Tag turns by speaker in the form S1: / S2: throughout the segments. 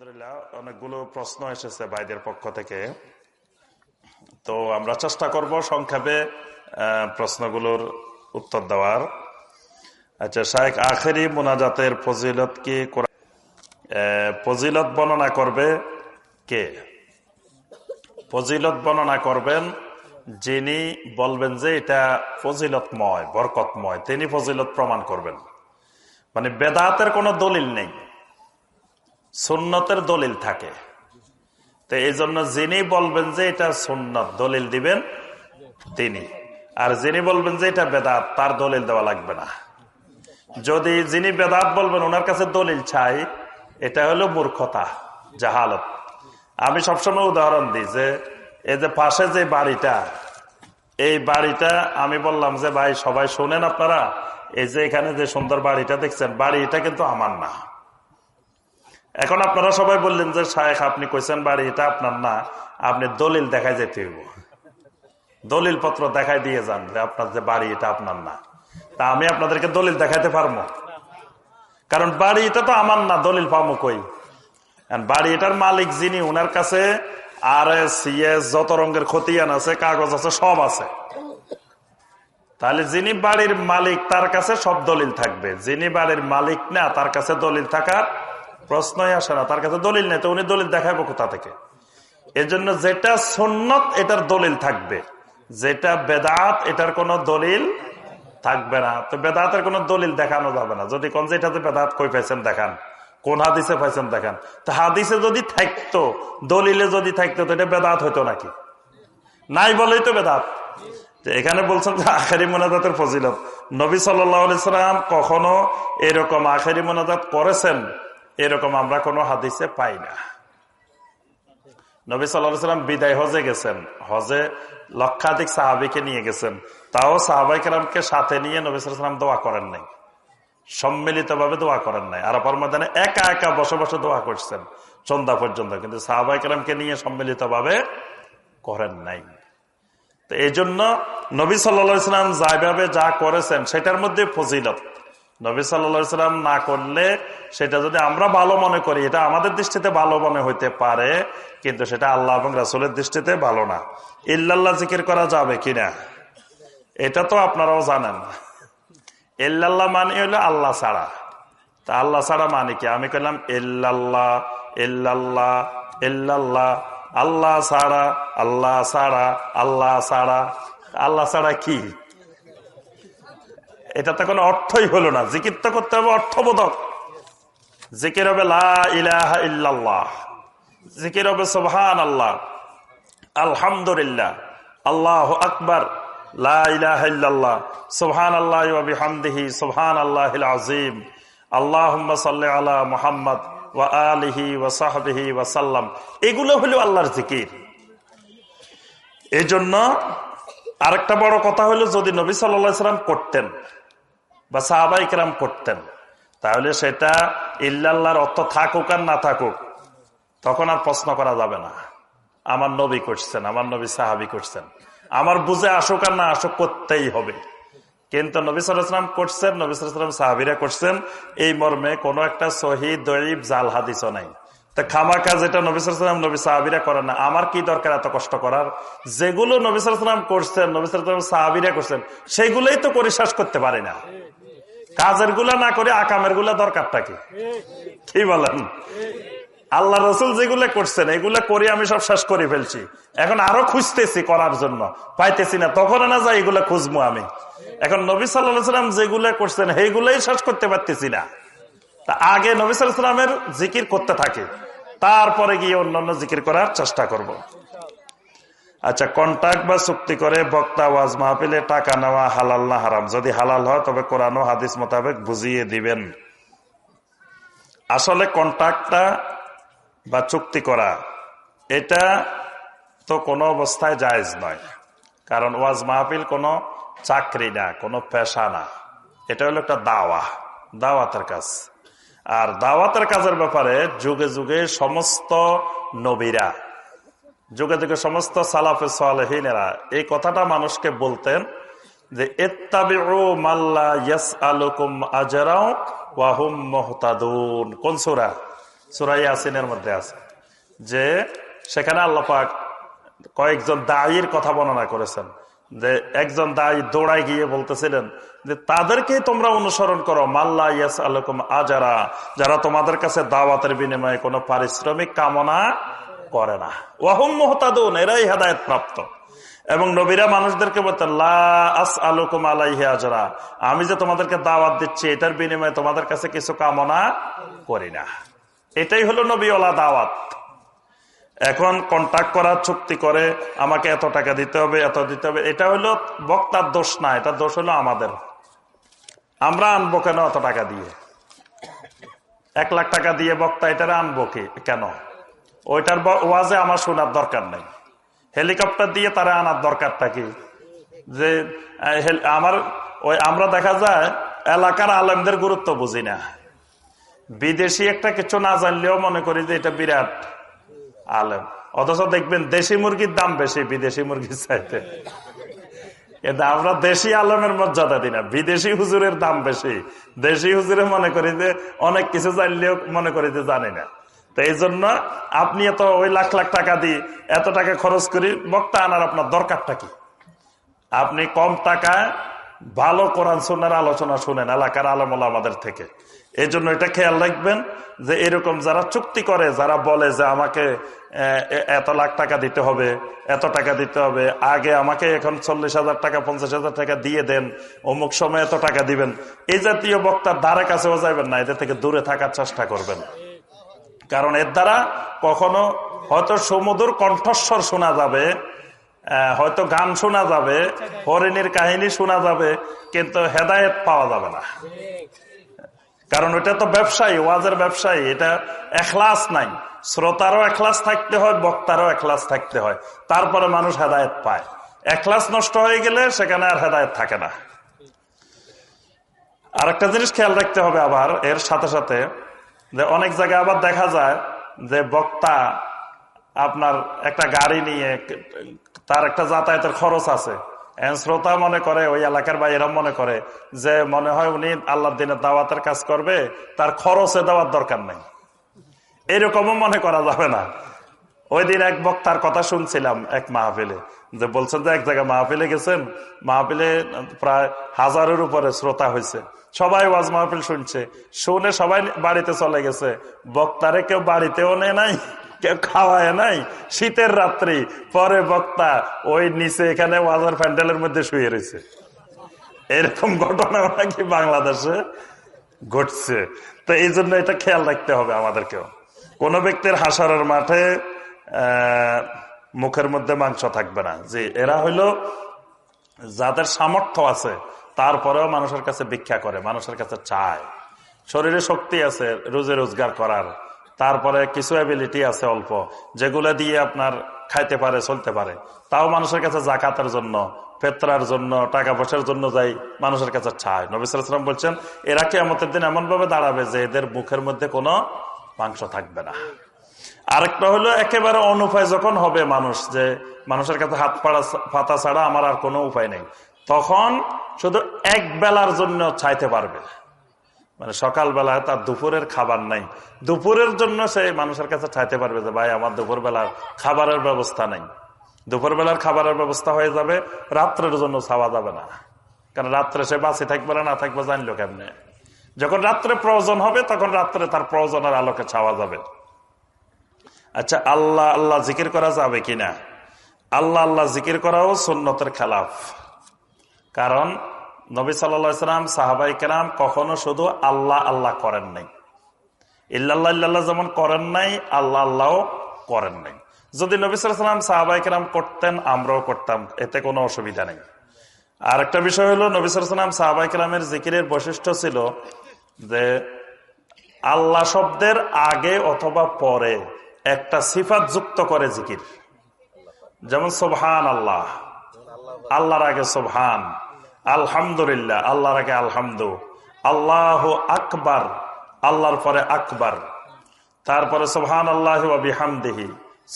S1: আলহামদুলিল্লাহ, অনেকগুলো প্রশ্ন এসেছে ভাইদের পক্ষ থেকে। তো আমরা চেষ্টা করব সংক্ষেপে প্রশ্নগুলোর উত্তর দেওয়ার। আচ্ছা শাহেক আখেরি মোনাজাতের ফজিলত কি ফজিলত বর্ণনা করবে কে? ফজিলত বর্ণনা করবেন যিনি বলবেন যে এটা ফজিলতময়, বরকতময়। তিনি ফজিলত প্রমাণ করবেন। মানে বেদাতের কোনো দলিল নেই। সুন্নতের দলিল থাকে। তো এই জন্য যিনি বলবেন যে এটা সুন্নত, দলিল দিবেন তিনি। আর যিনি বলবেন যে এটা বেদাত, তার দলিল দেওয়া লাগবে না। যদি যিনি বেদাত বলবেন, ওনার কাছে দলিল চাই, এটা হলো মূর্খতা, জাহালত। আমি সবসময় উদাহরণ দিই যে, এই যে পাশে যে বাড়িটা, এই বাড়িটা আমি বললাম যে, ভাই, সবাই শোনেন আপনারা, এই যে এখানে যে সুন্দর বাড়িটা দেখছেন, বাড়িটা কিন্তু আমার না। এখন আপনারা সবাই বললেন যে শাহেখ আপনি কইছেন বাড়ি, এটা আপনার না। আপনি দলিল দেখাই যেতে হইব। দলিল পত্র দেখাই দিয়ে যান যে, আপনার যে বাড়ি, এটা আপনার না। তা আমি আপনাদেরকে দলিল দেখাইতে পারব। কারণ বাড়ি, এটা তো আমার না, দলিল পাবো কই? বাড়ি, এটার মালিক যিনি, উনার কাছে আর এস যত রঙের খতিয়ান আছে, কাগজ আছে, সব আছে। তাহলে যিনি বাড়ির মালিক, তার কাছে সব দলিল থাকবে। যিনি বাড়ির মালিক না, তার কাছে দলিল থাকার প্রশ্নই আসে না, তার কাছে দলিল নেই, তো উনি দলিল দেখাবো কোথা থেকে? এজন্য যেটা সন্ন্যত এটার দলিল থাকবে। যেটা বেদাত, এটার কোনো দলিল থাকবে না। তো বেদাতের কোনো দলিল দেখানো যাবে না। যদি কোন যেটাতে বেদাত কই পাইছেন, দেখান। কোন হাদিসে পাইছেন, দেখান। তো হাদিসে যদি থাকতো, দলিলে যদি থাকতো, তো এটা বেদাত হইতো নাকি? নাই বলেই তো বেদাত। এখানে বলছেন যে আখেরি মোনাজাতের ফজিলত। নবী সাল্লাম কখনো এরকম আখেরি মোনাজাত করেছেন? এরকম আমরা কোনো হাদিসে পাই না। নবী সাল্লাম বিদায় হজে গেছেন। হজে লক্ষাধিক সাহাবিকে নিয়ে গেছেন। তাও সাহাবাই কেরামকে সাথে নিয়ে নবী সাল্লাম দোয়া করেন নাই। সম্মিলিত ভাবে দোয়া করেন নাই। আরাফার ময়দানে একা একা বসে বসে দোয়া করছেন সন্ধ্যা পর্যন্ত। কিন্তু সাহাবাই কেরামকে নিয়ে সম্মিলিত ভাবে করেন নাই। তো এই জন্য নবী সাল্লাম যাইভাবে যা করেছেন, সেটার মধ্যে ফজিলত। নবী সাল্লাম না করলে সেটা যদি আমরা ভালো মনে করি, এটা আমাদের দৃষ্টিতে ভালো মনে হইতে পারে, কিন্তু সেটা আল্লাহ এবং রাসুলের দৃষ্টিতে ভালো না। ইল্লাল্লাহ জিকির করা যাবে কিনা এটা তো আপনারাও জানেন। ইল্লাল্লাহ মানে হলো আল্লাহ ছাড়া। তা আল্লাহ ছাড়া মানে কি? আমি কইলাম, ইল্লাল্লাহ ইল্লাল্লাহ ইল্লাল্লাহ, আল্লাহ ছাড়া আল্লাহ ছাড়া আল্লাহ ছাড়া। আল্লাহ ছাড়া কি? এটা তো কোনো অর্থই হলো না। জিকির তো করতে হবে অর্থবোধক। জিকির হবে জিকির হবে সোহান আল্লাহ আলহামদুলিল্লাহ। আল্লাহ আকবর। সোহান আল্লাহ আল্লাহ আজিম আল্লাহ আলা মোহাম্মদ ওয়া আলিহি ওয়াসাল্লাম এগুলো হলো আল্লাহর এই জন্য আরেকটা বড় কথা হলো, যদি নবী সাল্লা সাল্লাম করতেন বা সাহাবাই কেরাম করতেন তাহলে সেটা ইল্লাল্লাহর অর্থ থাকুক আর না থাকুক, তখন আর প্রশ্ন করা যাবে না। আমার নবী করছেন, আমার নবী সাহাবি করছেন। আমার বুঝে আসুক আর না আসুক করতেই হবে। কিন্তু নবী সালাম করছেন, নবী সালাম সাহাবিরা করছেন, এই মর্মে কোন একটা শহীদ দরিব জাল হাদিসও নাই। তা খামাকা যেটা নবী সালাম নবী সাহাবিরা করেন না, আমার কি দরকার এত কষ্ট করার? যেগুলো নবী সালাম করছেন, নবী সালাম সাহাবিরা করছেন সেগুলোই তো পরিশ্বাস করতে পারে না। কাজেরগুলা না করে আকামেরগুলা দরকারটা কি? কি বলেন? আল্লাহ রসুল যেগুলো করছেন, এগুলা করে আমি সব শেষ করে ফেলছি। এখন আরও খুঁজতেছি করার জন্য। পাইতেছি না তখন না যাই এগুলা খুঁজবো আমি। এখন নবী সাল্লাম যেগুলা করছেন, সেইগুলাই শেষ করতে পারতেছি না। তা আগে নবী সাল্লামের জিকির করতে থাকে। তারপরে গিয়ে অন্যান্য জিকির করার চেষ্টা করব। আচ্ছা কন্ট্যাক্ট বা চুক্তি করে বক্তা ওয়াজ মাহফিলে টাকা নেওয়া হালাল না হারাম? যদি হালাল হয়, তবে কোরআন হাদিস মোতাবেক বুঝিয়ে দিবেন। আসলে কন্ট্যাক্টটা বা চুক্তি করা, এটা তো কোনো অবস্থায় জায়জ নয়। কারণ ওয়াজ মাহফিল কোনো চাকরি না, কোনো পেশা না। এটা হলো একটা দাওয়া, দাওয়াতের কাজ। আর দাওয়াতের কাজের ব্যাপারে যুগে যুগে সমস্ত নবীরা যুগে যুগে সমস্ত সালাফে সালেহিনেরা এই কথাটা মানুষকে বলতেন যে কোন সুরা? মধ্যে আছে। যে, সেখানে কয়েকজন কথা বর্ণনা করেছেন। যে, একজন দায়ী দৌড়ায় গিয়ে বলতেছিলেন যে তাদেরকে তোমরা অনুসরণ করো মাল্লা ইয়াস আলকুম আজারা। যারা তোমাদের কাছে দাওয়াতের বিনিময়ে কোনো পারিশ্রমিক কামনা করে না। ওয়াহুম মোহতাদুন, এরাই হেদায়ত প্রাপ্ত এবং নবীরা মানুষদেরকে বলতেন আলুকুম আলাইহে আজরা। আমি যে তোমাদেরকে দাওয়াত দিচ্ছি, এটার বিনিময়ে তোমাদের কাছে কিছু কামনা করি না। এটাই হলো নবীওয়ালা দাওয়াত। এখন কন্ট্যাক্ট করার চুক্তি করে, আমাকে এত টাকা দিতে হবে, এত দিতে হবে, এটা হলো বক্তার দোষ না, এটা দোষ হলো আমাদের। আমরা আনব কেন এত টাকা দিয়ে? এক লাখ টাকা দিয়ে বক্তা এটা আনব কি কেন? ওইটার ওয়াজে আমার শোনার দরকার নাই। হেলিকপ্টার দিয়ে তারা আনার দরকার থাকে। যে আমার, ওই আমরা দেখা যায়, এলাকার আলেমদের গুরুত্ব বুঝি না। বিদেশি একটা কিছু না জানলেও মনে করি যে এটা বিরাট আলেম। অথচ দেখবেন দেশি মুরগির দাম বেশি বিদেশি মুরগির চাইতে। কিন্তু আমরা দেশি আলমের মর্যাদা দিই না। বিদেশি হুজুরের দাম বেশি। দেশি হুজুরে মনে করি যে অনেক কিছু জানলেও মনে করি যে জানি না। তো এই জন্য আপনি এত ওই লাখ লাখ টাকা দিয়ে এত টাকা খরচ করি বক্তা আনার আপনার দরকারটা কি? আপনি কম টাকায় ভালো কোরআন সোনার আলোচনা শুনেন, এলাকার আলমলা আমাদের থেকে। এই জন্য এটা খেয়াল রাখবেন যে এরকম যারা চুক্তি করে, যারা বলে যে আমাকে এত লাখ টাকা দিতে হবে, এত টাকা দিতে হবে, আগে আমাকে এখন চল্লিশ হাজার টাকা, পঞ্চাশ হাজার টাকা দিয়ে দেন, অমুক সময় এত টাকা দিবেন, এই জাতীয় বক্তার ধারে কাছেও যাবেন না, এদের থেকে দূরে থাকার চেষ্টা করবেন। কারণ এর দ্বারা কখনো হয়তো সমুদ্র কণ্ঠস্বর শোনা যাবে হয়তো গান শোনা যাবে, হরিণীর কাহিনী শোনা যাবে, কিন্তু হেদায়ত পাওয়া যাবে না। কারণ ওটা তো ব্যবসায়ী, ওয়াজের ব্যবসায়ী, এটা এখলাস নাই। শ্রোতারও এখলাস থাকতে হয়, বক্তারও এখলাস থাকতে হয়। তারপরে মানুষ হেদায়ত পায়। এখলাস নষ্ট হয়ে গেলে সেখানে আর হেদায়ত থাকে না। আর একটা জিনিস খেয়াল রাখতে হবে আবার, এর সাথে সাথে যে অনেক জায়গায় আবার দেখা যায় যে বক্তা আপনার একটা গাড়ি নিয়ে তার একটা যাতায়াতের খরচ আছে। শ্রোতা মনে করে, ওই এলাকার বা এরম মনে করে যে মনে হয় উনি আল্লাহ দিনের দাওয়াতের কাজ করবে, তার খরচে দেওয়ার দরকার নেই। এরকমও মনে করা যাবে না। ওই দিন এক বক্তার কথা শুনছিলাম এক মাহফিলে, যে বলছেন যে এক জায়গায় মাহফিলে গেছেন, মাহফিলে প্রায় হাজারের উপরে শ্রোতা হয়েছে। সবাই ওয়াজ মাহফিল শুনছে। শুনে সবাই বাড়িতে চলে গেছে। বক্তারে কেউ বাড়িতেও নেয় নাই, কেউ খাওয়ায় নাই। শীতের রাত্রি, পরে বক্তা ওই নিচে এখানে ওয়াজার প্যান্ডেলের মধ্যে শুয়ে রয়েছে। এরকম ঘটনা নাকি বাংলাদেশে ঘটছে। তো এই জন্য এটা খেয়াল রাখতে হবে আমাদেরকেও। কোন ব্যক্তির হাসারের মাঠে মুখের মধ্যে মাংস থাকবে না। যে এরা হইল যাদের সামর্থ্য আছে, তারপরেও মানুষের কাছে ভিক্ষা করে, মানুষের কাছে চায়। শরীরে শক্তি আছে, রোজে রোজগার করার। তারপরে কিছু অ্যাবিলিটি আছে অল্প, যেগুলো দিয়ে আপনার খাইতে পারে, চলতে পারে। তাও মানুষের কাছে জাকাতের জন্য পেত্রার জন্য, টাকা পয়সার জন্য যাই মানুষের কাছে চায়। নবিসাম বলছেন, এরা কি আমাদের দিন এমন ভাবে দাঁড়াবে যে এদের মুখের মধ্যে কোনো মাংস থাকবে না। আরেকটা হলো একেবারে অনুপায় যখন হবে মানুষ যে মানুষের কাছে হাত পাড়া পাতা ছাড়া আমার আর কোনো উপায় নেই, তখন শুধু এক বেলার জন্য চাইতে পারবে। মানে সকালবেলায় তার দুপুরের খাবার নাই। দুপুরের জন্য সে মানুষের কাছে চাইতে পারবে যে, ভাই, আমার দুপুর বেলার খাবারের ব্যবস্থা নাই। দুপুর বেলার খাবারের ব্যবস্থা হয়ে যাবে, রাত্রের জন্য চাওয়া যাবে না। কারণ রাত্রে সে বাঁচে থাকবে না থাকবে জানলো কেমনে? যখন রাত্রে প্রয়োজন হবে, তখন রাত্রে তার প্রয়োজনের আলোকে ছাওয়া যাবে। আচ্ছা আল্লাহ আল্লাহ জিকির করা যাবে কিনা? আল্লাহ আল্লাহ জিকির করাও সুন্নতের খেলাফ। কারণ নবী সাল্লাম সাহাবাই কেরাম কখনো শুধু আল্লাহ আল্লাহ করেন নাই। ইল্লাল্লাহ ইল্লাল্লাহ যেমন করেন নাই, আল্লাহ আল্লাহ করেন নাই। যদি নবী সাল্লাম সাহাবাই কেরাম করতেন, আমরাও করতাম, এতে কোনো অসুবিধা নেই। আর একটা বিষয় হলো, নবী সাল্লাম সাহাবাই কেরামের জিকিরের বৈশিষ্ট্য ছিল যে, আল্লাহ শব্দের আগে অথবা পরে একটা সিফাত যুক্ত করে জিকির। যেমন সোবহান আল্লাহ আল্লাহর আগে সোবহান, আলহামদুলিল্লাহ, আল্লাহর আগে আলহামদু, আল্লাহ আকবার, আল্লাহর পরে আকবার। তারপরে সোহান আল্লাহ বিহামদিহি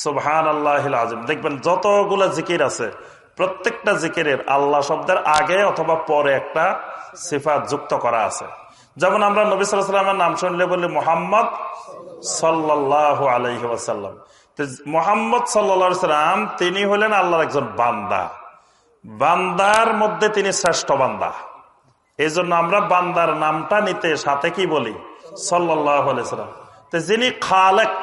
S1: সোহান আল্লাহ আজম দেখবেন যতগুলো জিকির আছে, প্রত্যেকটা জিকিরের আল্লাহ শব্দের আগে অথবা পরে একটা সিফাত যুক্ত করা আছে। যেমন আমরা নবী সাল্লামের নাম শুনলে বলি মোহাম্মদ সাল্লাহ আলহি ওয়াসাল্লাম। মোহাম্মদ সাল্লাম তিনি হলেন আল্লাহর একজন বান্দা। বান্দার মধ্যে তিনি শ্রেষ্ঠ বান্দা। এই জন্য আমরা বান্দার নামটা নিতে সাথে কি বলি? সাল্লাম যিনি খালেক,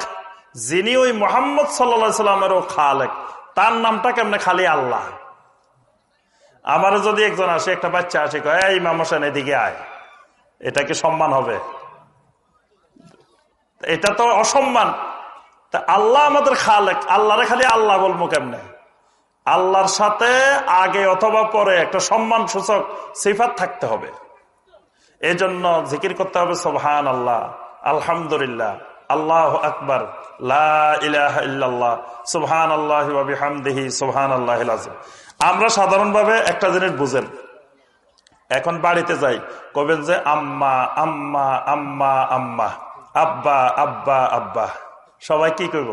S1: যিনি ওই মোহাম্মদ সাল্লা সাল্লামেরও খালেক, তার নামটা কেমনে খালি আল্লাহ? আমার যদি একজন আসে, একটা বাচ্চা আসে, কয়, এই মামসান এদিকে আয়। এটা কি সম্মান হবে? এটা তো অসম্মান। তা আল্লাহ আমাদের খালেক, আল্লাহরে খালি আল্লাহ বলব কেমনে? আল্লাহর সাথে আগে অথবা পরে একটা সম্মান সূচক সিফাত থাকতে হবে। এই জন্য জিকির করতে হবে সোহান আল্লাহ আলহামদুলিল্লাহ, আল্লাহ আকবর লাহ সুবহান আল্লাহ হামদিহি সুবহান আল্লাহ আমরা সাধারণভাবে একটা জিনিস বুঝেন। এখন বাড়িতে যাই, কবেন যে আম্মা আম্মা আম্মা আম্মা। আব্বা আব্বা আব্বা। সবাই কি করব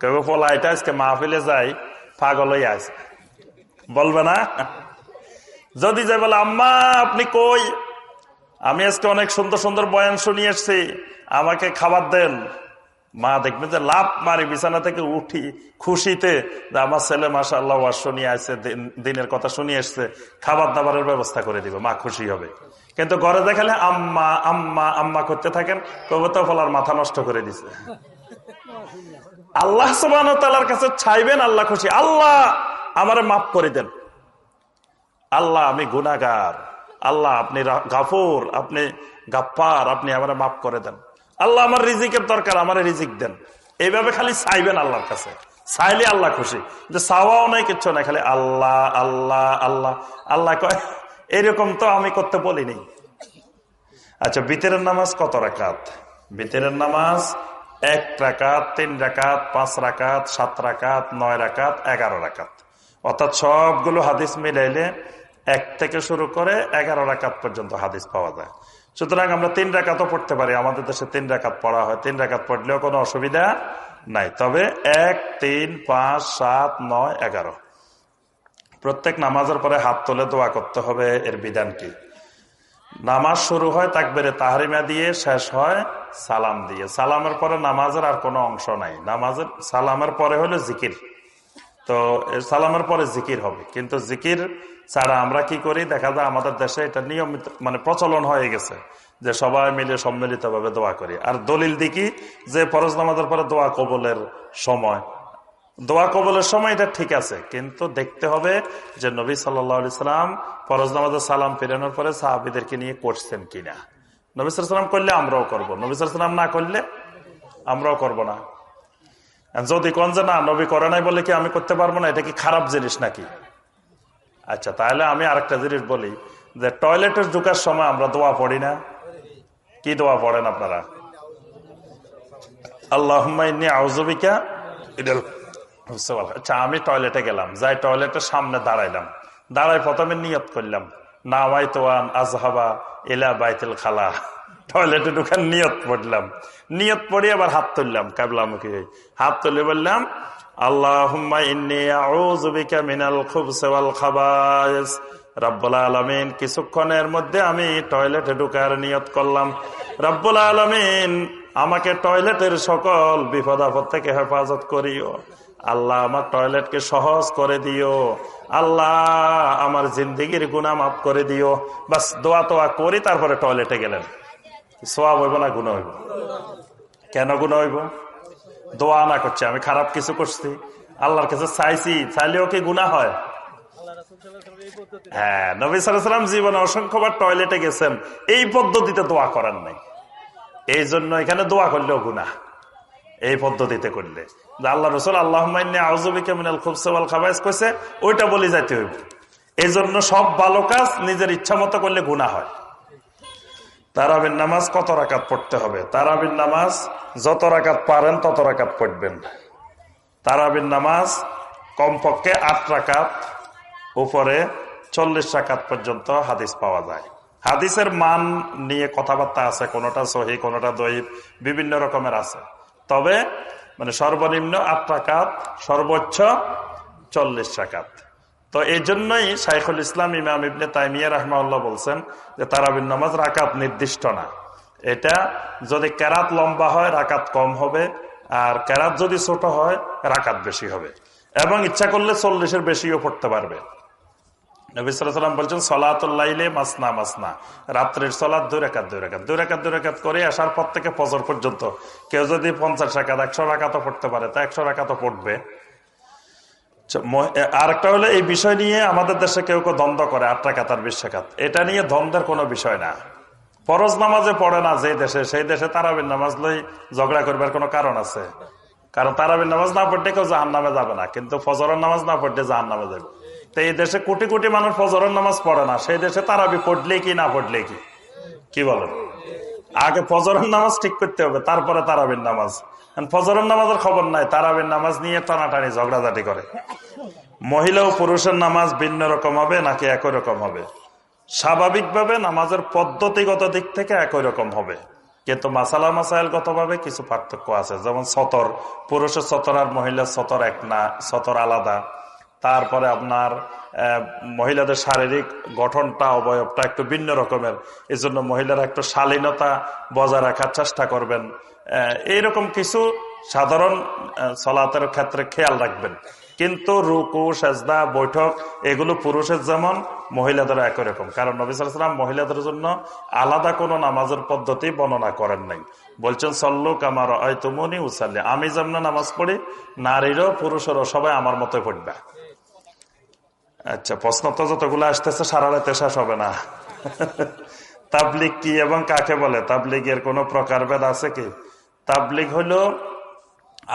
S1: কইব, পোলা, এটা আজকে মাহফিলে যাই, পাগল হয়ে আছে বলবে না? যদি যাই বলে, আম্মা, আপনি কই? আমি আজকে অনেক সুন্দর সুন্দর বয়ান শুনিয়ে এসছি, আমাকে খাবার দেন। মা দেখবে যে লাভ মারি বিছানা থেকে উঠি খুশিতে আমার ছেলে মাসা আল্লাহ শুনিয়ে আসছে দিনের কথা শুনিয়ে এসছে, খাবার দাবারের ব্যবস্থা করে দিবে, মা খুশি হবে। কিন্তু ঘরে দেখালে আম্মা আম্মা আম্মা করতে থাকেন কবত ফলার মাথা নষ্ট করে দিছে। আল্লাহ সুবাহর কাছে চাইবেন আল্লাহ খুশি। আল্লাহ, আমার মাফ করে দেন। আল্লাহ, আমি গুনাগার আল্লাহ, আপনি গাফুর, আপনি গাপ্পার, আপনি আমার মাফ করে দেন। আল্লাহ, আমার রিজিকের দরকার, আমার রিজিক দেন। এইভাবে খালি চাইবেন আল্লাহর কাছে। চাইলে আল্লাহ খুশি। যে চাওয়াও নাই, কিচ্ছু নাই। খালি আল্লাহ আল্লাহ আল্লাহ আল্লাহ কয় এরকম তো আমি করতে বলিনি আচ্ছা বিতেরের নামাজ কত রাকাত? বিতেরের নামাজ এক রাকাত, তিন রাকাত, পাঁচ রাকাত, সাত রাকাত, নয় রাকাত, এগারো রাকাত। অর্থাৎ সবগুলো হাদিস মিলাইলে এক থেকে শুরু করে এগারো রাকাত পর্যন্ত হাদিস পাওয়া যায়। সুতরাং আমরা তিন রাকাতও পড়তে পারি। আমাদের দেশে তিন রাকাত পড়া হয়। তিন রাকাত পড়লেও কোনো অসুবিধা নাই। তবে এক, তিন, পাঁচ, সাত, নয়, এগারো। প্রত্যেক নামাজের পরে হাত তুলে দোয়া করতে হবে, এর বিধান কি? নামাজ শুরু হয় তাক তাকবেরে তাহারিমা দিয়ে, শেষ হয় সালাম দিয়ে। সালামের পরে নামাজের আর কোনো অংশ নাই। নামাজের, সালামের পরে হলো জিকির। তো সালামের পরে জিকির হবে। কিন্তু জিকির ছাড়া আমরা কি করি? দেখা যায় আমাদের দেশে এটা নিয়মিত মানে প্রচলন হয়ে গেছে যে সবাই মিলে সম্মিলিতভাবে দোয়া করি। আর দলিল দিকি যে ফরজ নামাজের পরে দোয়া কবলের সময়। দোয়া কবলের সময় এটা ঠিক আছে, কিন্তু দেখতে হবে যে নবী সাল্লাম ফরজ নামাজের সালাম ফিরানোর পরে সাহাবিদেরকে নিয়ে করছেন কিনা। নবী সালাম করলে আমরাও করব, নবী সালাম না করলে আমরাও করব না। যদি কোন যে, না, নবী করে নাই বলে কি আমি করতে পারব না? এটা কি খারাপ জিনিস নাকি? আচ্ছা তাহলে আমি আরেকটা জিনিস বলি যে টয়লেটের ঢুকার সময় আমরা দোয়া পড়ি না। কি দোয়া পড়েন আপনারা? আল্লাহ আউজবিকা আচ্ছা আমি টয়লেটে গেলাম। যাই টয়লেটের সামনে দাঁড়াইলাম। দাঁড়াই প্রথমে নিয়ত করলাম নাওয়াই তোয়ান আজহাবা এলা বাইতুল খালা। টয়লেটে ঢুকার নিয়ত পড়লাম নিয়ত পড়ে আবার হাত তুললাম, কাবলামুখী হাত তুলে বললাম বিকা মিনাল খুবসি ওয়াল খাবাইস। রব্বুল আলামিন, কিছুক্ষণের মধ্যে আমি টয়লেটে ঢুকার নিয়ত করলাম। রব্বুল আলামিন, আমাকে টয়লেটের সকল বিপদ আপদ থেকে হেফাজত করিও। আল্লাহ আমার টয়লেটকে সহজ করে দিও। আল্লাহ আমার জিন্দিগির গুণা মাফ করে দিও। বাস দোয়া তোয়া করি, তারপরে টয়লেটে গেলেন। সোয়াব হইব না গুণা হইব? কেন গুণা হইব? দোয়া না করছে, আমি খারাপ কিছু করছি। আল্লাহর কাছে চাইছি, চাইলেও কি গুণা হয়? হ্যাঁ নবী সালাম জীবনে অসংখ্যবার টয়লেটে গেছেন। এই পদ্ধতিতে দোয়া করার নাই। এই জন্য এখানে দোয়া করলেও গুণা এই পদ্ধতিতে করলে। আল্লাহ রসুল আল্লাহ ওইটা বলে যাইতে হইব। এই জন্য সব ভালো কাজ নিজের ইচ্ছা মতো করলে গুণা হয়। তারাবিন নামাজ কত রাকাত পড়তে হবে? তারাবিন নামাজ যত রাকাত পারেন তত রাকাত পড়বেন। তারাবিন নামাজ কমপক্ষে আট রাকাত, উপরে চল্লিশ রাকাত পর্যন্ত হাদিস পাওয়া যায়। হাদিসের মান নিয়ে কথাবার্তা আছে, কোনোটা সহি, কোনোটা দহিব বিভিন্ন রকমের আছে। তবে মানে সর্বনিম্ন আট রাকাত, সর্বোচ্চ চল্লিশ রাকাত। তো এই জন্যই শাইখুল ইসলাম ইমাম ইবনে তাইমিয়া রহমাউল্লাহ বলছেন যে তারাবিন নামাজ রাকাত নির্দিষ্ট না। এটা যদি ক্যারাত লম্বা হয়, রাকাত কম হবে, আর ক্যারাত যদি ছোট হয়, রাকাত বেশি হবে। এবং ইচ্ছা করলে চল্লিশের বেশিও পড়তে পারবে। নবিসাম বলছেন সলাতুল্লাইলে মাসনা মাসনা। রাত্রের সলাদ দুই রেখাত দুই রেখাত দুই রেখাত দুই রেখাত করে আসার পর থেকে ফজর পর্যন্ত। কেউ যদি পঞ্চাশ রাখাত একশো পড়তে পারে, তা একশো পড়বে। আরেকটা হলো এই বিষয় নিয়ে আমাদের দেশে কেউ কেউ দ্বন্দ্ব করে, আট তার বিশ টাকাত এটা নিয়ে দ্বন্দ্বের কোনো বিষয় না। ফরজ নামাজে পড়ে না যে দেশে, সেই দেশে তারাবিন নামাজ লই ঝগড়া করবার কোনো কারণ আছে। কারণ তারাবিন নামাজ না পড়লে কেউ জাহান নামে যাবে না, কিন্তু ফজরের নামাজ না পড়লে জাহান নামে যাবে। তো এই দেশে কোটি কোটি মানুষ ফজরের নামাজ পড়ে না। সেই দেশে তারাবি পড়লে কি, না পড়লে কি? কি বলেন? আগে ফজরের নামাজ ঠিক করতে হবে, তারপরে তারাবিন নামাজ। ফজরের নামাজের খবর নাই তারাবিন নামাজ নিয়ে টানাটানি, ঝগড়াঝাটি করে। মহিলা ও পুরুষের নামাজ ভিন্ন রকম হবে, নাকি একই রকম হবে? স্বাভাবিকভাবে নামাজের পদ্ধতিগত দিক থেকে একই রকম হবে। কিন্তু মাসালা মাসাইলগত ভাবে কিছু পার্থক্য আছে। যেমন সতর, পুরুষের সতর আর মহিলার সতর এক না, সতর আলাদা। তারপরে আপনার মহিলাদের শারীরিক গঠনটা, অবয়বটা একটু ভিন্ন রকমের। এই জন্য মহিলারা একটু শালীনতা বজায় রাখার চেষ্টা করবেন। এইরকম কিছু সাধারণ চলাতের ক্ষেত্রে খেয়াল রাখবেন। কিন্তু রুকু, সেজদা, বৈঠক, এগুলো পুরুষের যেমন মহিলাদের একই রকম। কারণ নবী সালাম মহিলাদের জন্য আলাদা কোনো নামাজের পদ্ধতি বর্ণনা করেন নাই। বলছেন সল্লুক আমার অয়তমনি উসাল্লি। আমি যেমন নামাজ পড়ি, নারীরও পুরুষেরও সবাই আমার মতো পড়বে। আচ্ছা প্রশ্ন তো যতগুলো আসতেছে সারা রাতে শেষ হবে না। তাবলিক কি এবং কাকে বলে? তাবলিগের কোন প্রকারভেদ আছে কি? তাবলিগ হলো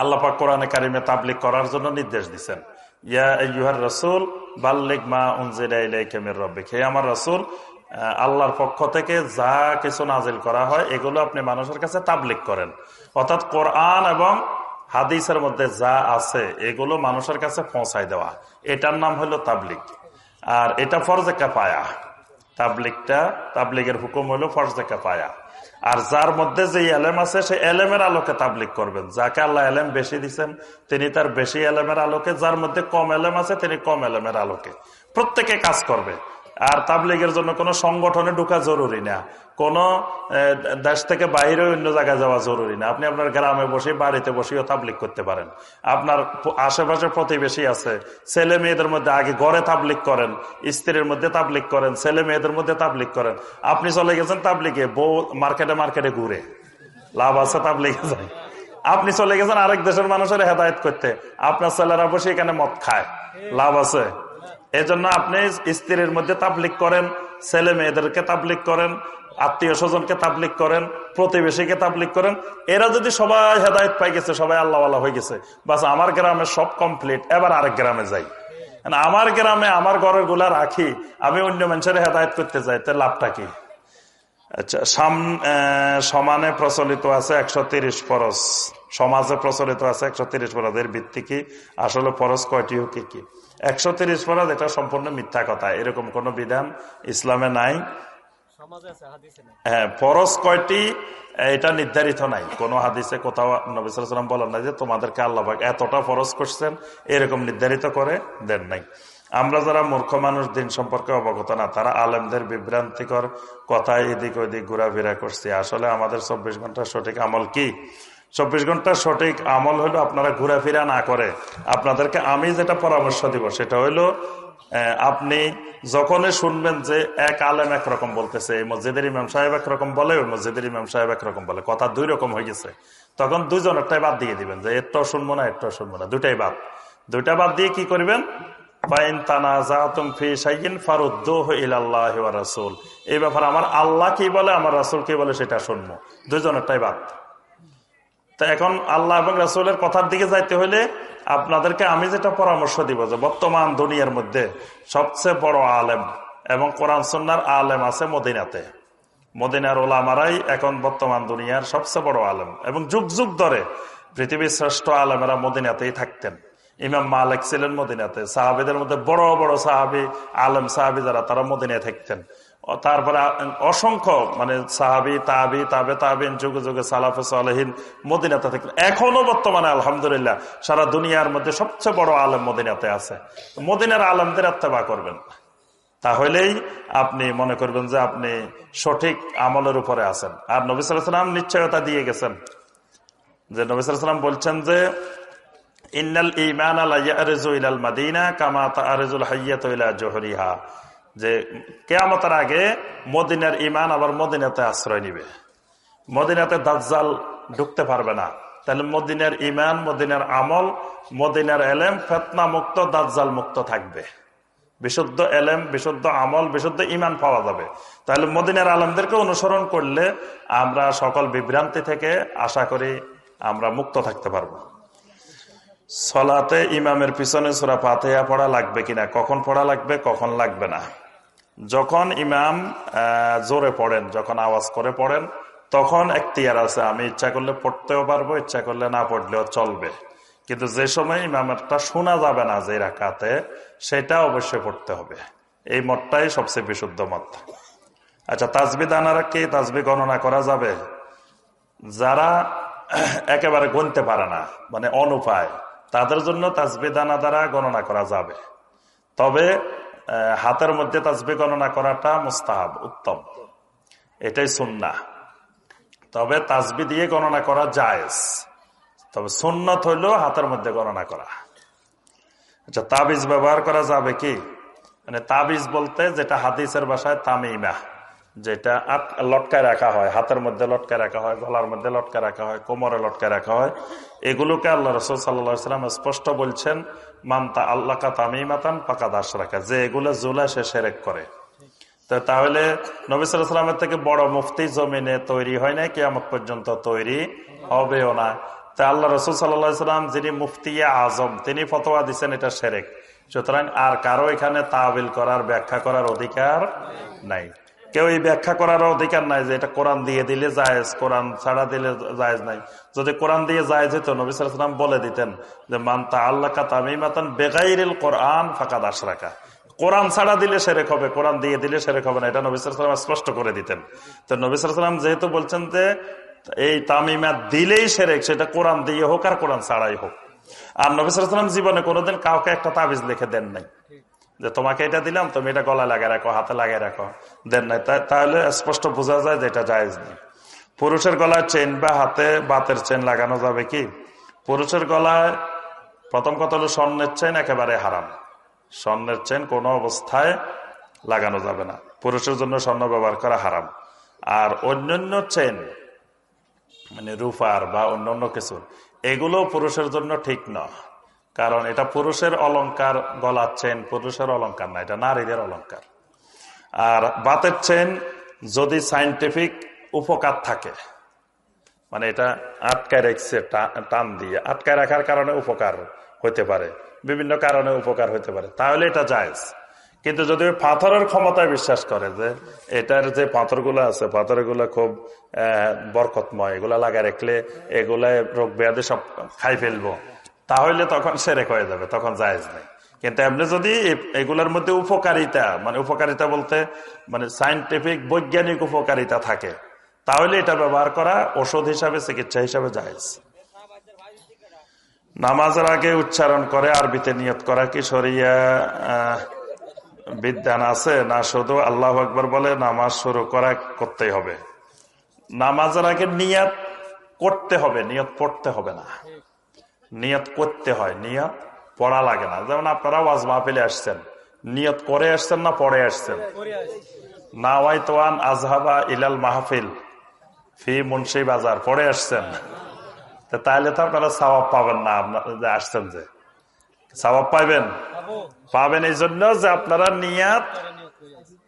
S1: আল্লাপা কোরআনে কারিমে তাবলিক করার জন্য নির্দেশ দিচ্ছেন ইয়া ইউহার রসুল বাল্লিক মা উনজিলাইকেমের রব্বিক। হে আমার রসুল আল্লাহর পক্ষ থেকে যা কিছু নাজিল করা হয়, এগুলো আপনি মানুষের কাছে তাবলিক করেন। অর্থাৎ কোরআন এবং হাদিসের মধ্যে যা আছে, এগুলো মানুষের কাছে পৌঁছায় দেওয়া। এটার নাম হলো তাবলিক আর এটা ফরজে পায়া তাবলিকটা তাবলিগের হুকুম হলো ফরজে পায়া আর যার মধ্যে যে এলেম আছে, সে এলেমের আলোকে তাবলিক করবেন। যাকে আল্লাহ এলেম বেশি দিচ্ছেন তিনি তার বেশি এলেমের আলোকে, যার মধ্যে কম এলেম আছে, তিনি কম এলেমের আলোকে। প্রত্যেকে কাজ করবে। আর তাবলিগের জন্য কোনো সংগঠনে ঢুকা জরুরি না। কোন দেশ থেকে বাইরে অন্য জায়গায় যাওয়া জরুরি না। আপনি আপনার গ্রামে বসে, বাড়িতে বসেও তাবলিক করতে পারেন। আপনার আশেপাশে প্রতিবেশী আছে, ছেলে মেয়েদের মধ্যে আগে ঘরে তাবলিক করেন, স্ত্রীর মধ্যে তাবলিক করেন, ছেলে মেয়েদের মধ্যে তাবলিক করেন। আপনি চলে গেছেন তাবলিকে বউ মার্কেটে মার্কেটে ঘুরে। লাভ আছে তাবলিকে যায়। আপনি চলে গেছেন আরেক দেশের মানুষের হেদায়ত করতে। আপনার ছেলেরা বসে এখানে মদ খায়। লাভ আছে। এজন্য আপনি স্ত্রীর মধ্যে তাবলিক করেন, ছেলে মেয়েদেরকে তাবলিক করেন, আত্মীয় স্বজনকে তাবলিক করেন, প্রতিবেশীকে তাবলিক করেন। এরা যদি সবাই হেদায়ত পাই গেছে, সবাই আল্লাহ হয়ে গেছে। বাস আমার গ্রামে সব কমপ্লিট এবার আরেক গ্রামে যাই। আমার গ্রামে আমার ঘরেরগুলা রাখি, আমি অন্য মানুষের হেদায়ত করতে চাই তো লাভটা কি? আচ্ছা সমানে প্রচলিত আছে একশো তিরিশ ফরস সমাজে প্রচলিত আছে একশো তিরিশ ফরজ, এর ভিত্তি কি? আসলে ফরজ কয়টি কি কি? একশো তিরিশ ফরজ এটা সম্পূর্ণ মিথ্যা কথা। এরকম কোন বিধান ইসলামে নাই। হ্যাঁ ফরজ কয়টি? এটা নির্ধারিত নাই। কোন হাদিসে কোথাও নবিসাম বলেন না যে তোমাদেরকে আল্লাহ এতটা ফরজ করছেন এরকম নির্ধারিত করে দেন নাই। আমরা যারা মূর্খ মানুষ দিন সম্পর্কে অবগত না তারা আলেমদের বিভ্রান্তিকর কথায় এদিক ওইদিক ঘোরাফেরা করছি। আসলে আমাদের চব্বিশ ঘণ্টা সঠিক আমল কি? চব্বিশ ঘণ্টা সঠিক আমল হলো আপনারা ঘোরাফেরা না করে। আপনাদেরকে আমি যেটা পরামর্শ দিব সেটা হইল আপনি যখনই শুনবেন যে এক আলেম একরকম বলতেছে, এই মসজিদের ইমাম সাহেব একরকম বলে, ওই মসজিদের ইমাম সাহেব একরকম বলে, কথা দুই রকম হয়ে গেছে। তখন দুইজনেরটাই বাদ দিয়ে দিবেন যে এরটাও শুনব না, এরটাও শুনব না দুটাই বাদ। দুইটা বাদ দিয়ে কি করবেন? এই ব্যাপারে আমার আল্লাহ কি বলে, আমার রাসুল কি বলে সেটা শুনব। দুজনেরটাই বাদ। তা এখন আল্লাহ এবং রাসুলের কথার দিকে যাইতে হলে আপনাদেরকে আমি যেটা পরামর্শ দিব যে বর্তমান দুনিয়ার মধ্যে সবচেয়ে বড় আলেম এবং কোরআন সন্ন্যার আলেম আছে মদিনাতে। মদিনার ওলামারাই এখন বর্তমান দুনিয়ার সবচেয়ে বড় আলেম এবং যুগ যুগ ধরে পৃথিবীর শ্রেষ্ঠ আলেমেরা মদিনাতেই থাকতেন। ইমাম মালিক ছিলেন মদিনাতে, সাহাবিদের মধ্যে বড় বড় সাহাবি, আলম সাহাবি যারা, তারা মদিনায় থাকতেন। তারপরে অসংখ্য মানে সাহাবি, তাবি, তাবে তাবিন, যুগে যুগে সালাফে সালহীন মদিনাতে থাকতেন। এখনও বর্তমানে আলহামদুলিল্লাহ সারা দুনিয়ার মধ্যে সবচেয়ে বড় আলম মদিনাতে আছে। মদিনার আলমদের আত্মবা করবেন। তাহলেই আপনি মনে করবেন যে আপনি সঠিক আমলের উপরে আছেন। আর নবী সাল্লাম নিশ্চয়তা দিয়ে গেছেন। যে নবী সাল্লাম বলছেন যে ইন্নাল ইমান আল মাদিনা কামা তারেজুল হাইয়াত জোহরিহা। যে কেয়ামতের আগে মদিনার ইমান আবার মদিনাতে আশ্রয় নিবে। মদিনাতে দাজ্জাল ঢুকতে পারবে না। তাহলে মদিনার ইমান মদিনার আমল, মদিনার এলেম, ফেতনা মুক্ত, দাজ্জাল মুক্ত থাকবে। বিশুদ্ধ এলেম, বিশুদ্ধ আমল, বিশুদ্ধ ইমান পাওয়া যাবে। তাহলে মদিনার আলমদেরকে অনুসরণ করলে আমরা সকল বিভ্রান্তি থেকে আশা করি আমরা মুক্ত থাকতে পারব। সলাতে ইমামের পিছনে সুরা পাতেয়া পড়া লাগবে কিনা? কখন পড়া লাগবে, কখন লাগবে না? যখন ইমাম জোরে পড়েন, যখন আওয়াজ করে পড়েন, তখন একটিয়ার আছে। আমি ইচ্ছা করলে পড়তেও পারব, ইচ্ছা করলে না পড়লেও চলবে। কিন্তু যে সময় ইমামেরটা শোনা যাবে না যে রাখাতে সেটা অবশ্যই পড়তে হবে। এই মতটাই সবচেয়ে বিশুদ্ধ মত। আচ্ছা তাজবি দানারা কি তাজবি গণনা করা যাবে? যারা একেবারে গুনতে পারে না মানে অনুপায় তাদের জন্য তাজবি দানা দ্বারা গণনা করা যাবে। তবে হাতের মধ্যে তাজবি গণনা করাটা মুস্তাহাব, উত্তম। এটাই সুন্না তবে তাজবি দিয়ে গণনা করা জায়েজ। তবে সুন্নত হইল হাতের মধ্যে গণনা করা। আচ্ছা তাবিজ ব্যবহার করা যাবে কি? মানে তাবিজ বলতে যেটা হাদিসের বাসায় তামিমা। যেটা আট লটকায় রাখা হয়, হাতের মধ্যে লটকায় রাখা হয়, গলার মধ্যে লটকায় রাখা হয়, কোমরে লটকায় রাখা হয়। এগুলোকে আল্লাহ রসুল সাল্লাম স্পষ্ট বলছেন মানতা আল্লাহ তামিমাতান পাকা দাস রাখা যে এগুলো জুলা সে সেরেক করে। তাহলে নবিসামের থেকে বড় মুফতি জমিনে তৈরি হয় না কিয়ামত পর্যন্ত তৈরি হবেও না। তা আল্লাহ রসুল সাল্লাম যিনি মুফতি আজম, তিনি ফতোয়া দিচ্ছেন এটা সেরেক। সুতরাং আর কারও এখানে তাবিল করার, ব্যাখ্যা করার অধিকার নাই। কেউ এই ব্যাখ্যা করার অধিকার নাই যে এটা কোরআন দিয়ে দিলে জায়েজ, কোরআন ছাড়া দিলে জায়েজ নাই। যদি কোরআন দিয়ে জায়েজ হইতো নবিসাম বলে দিতেন যে মানতা আল্লাহ কাতামিমাতান বেগাইরিল কোরআন ফাঁকা দাস রাখা কোরআন ছাড়া দিলে সেরেক হবে, কোরআন দিয়ে দিলে সেরেক হবে না, এটা নবিসাম স্পষ্ট করে দিতেন। তো নবিসাম যেহেতু বলছেন যে, এই তামিমা দিলেই সেরেক, সেটা কোরআন দিয়ে হোক আর কোরআন ছাড়াই হোক। আর নবিসাম জীবনে কোনোদিন কাউকে একটা তাবিজ লিখে দেন নাই। যে তোমাকে এটা দিলাম, তুমি এটা গলা লাগিয়ে রাখো, হাতে লাগিয়ে রাখো। দেন নাই তাহলে স্পষ্ট বোঝা যায় যে এটা জায়েজ নেই। পুরুষের গলায় চেন বা হাতে বাতের চেন লাগানো যাবে কি? পুরুষের গলায় প্রথম কথা হলো স্বর্ণের চেন একেবারে হারাম। স্বর্ণের চেন কোনো অবস্থায় লাগানো যাবে না। পুরুষের জন্য স্বর্ণ ব্যবহার করা হারাম। আর অন্যান্য চেন মানে রুফার বা অন্যান্য কিছু, এগুলো পুরুষের জন্য ঠিক নয়। কারণ এটা পুরুষের অলঙ্কার গলার চেন, পুরুষের অলঙ্কার না, এটা নারীদের অলঙ্কার আর বাতের চেন যদি সাইন্টিফিক উপকার থাকে মানে এটা আটকায় রেখছে টান দিয়ে, আটকায় রাখার কারণে উপকার হইতে পারে, বিভিন্ন কারণে উপকার হইতে পারে, তাহলে এটা জায়জ। কিন্তু যদি পাথরের ক্ষমতায় বিশ্বাস করে যে এটার যে পাথরগুলো আছে, পাথরগুলো খুব বরকতময়, এগুলা লাগায় রাখলে এগুলা রোগ ব্যাধি সব খাই ফেলব তাহলে তখন সেরেক হয়ে যাবে, তখন জায়েজ নেই। কিন্তু এমনি যদি এগুলোর মধ্যে উপকারিতা মানে উপকারিতা বলতে মানে সাইন্টিফিক বৈজ্ঞানিক উপকারিতা থাকে, তাহলে এটা ব্যবহার করা ওষুধ হিসাবে, চিকিৎসা হিসাবে জায়েজ। নামাজের আগে উচ্চারণ করে, আরবিতে নিয়ত করা কি সরিয়া বিদ্যান আছে না শুধু? আল্লাহ আকবর বলে নামাজ শুরু করা করতেই হবে। নামাজের আগে নিয়ত করতে হবে, নিয়ত পড়তে হবে না। নিয়ত করতে হয়, নিয়ত পড়া লাগে না। যেমন আপনারা ওয়াজ মাহফিলে আসছেন, নিয়ত করে আসছেন না পড়ে আসছেন? নাওয়াইতওয়ান আজহাবা ইলাল মাহফিল ফি মুন্সি বাজার, পড়ে আসছেন। তাহলে তো আপনারা সবাব পাবেন না, আপনারা আসছেন যে। সবাব পাইবেন? পাবেন এই জন্য যে আপনারা নিয়াত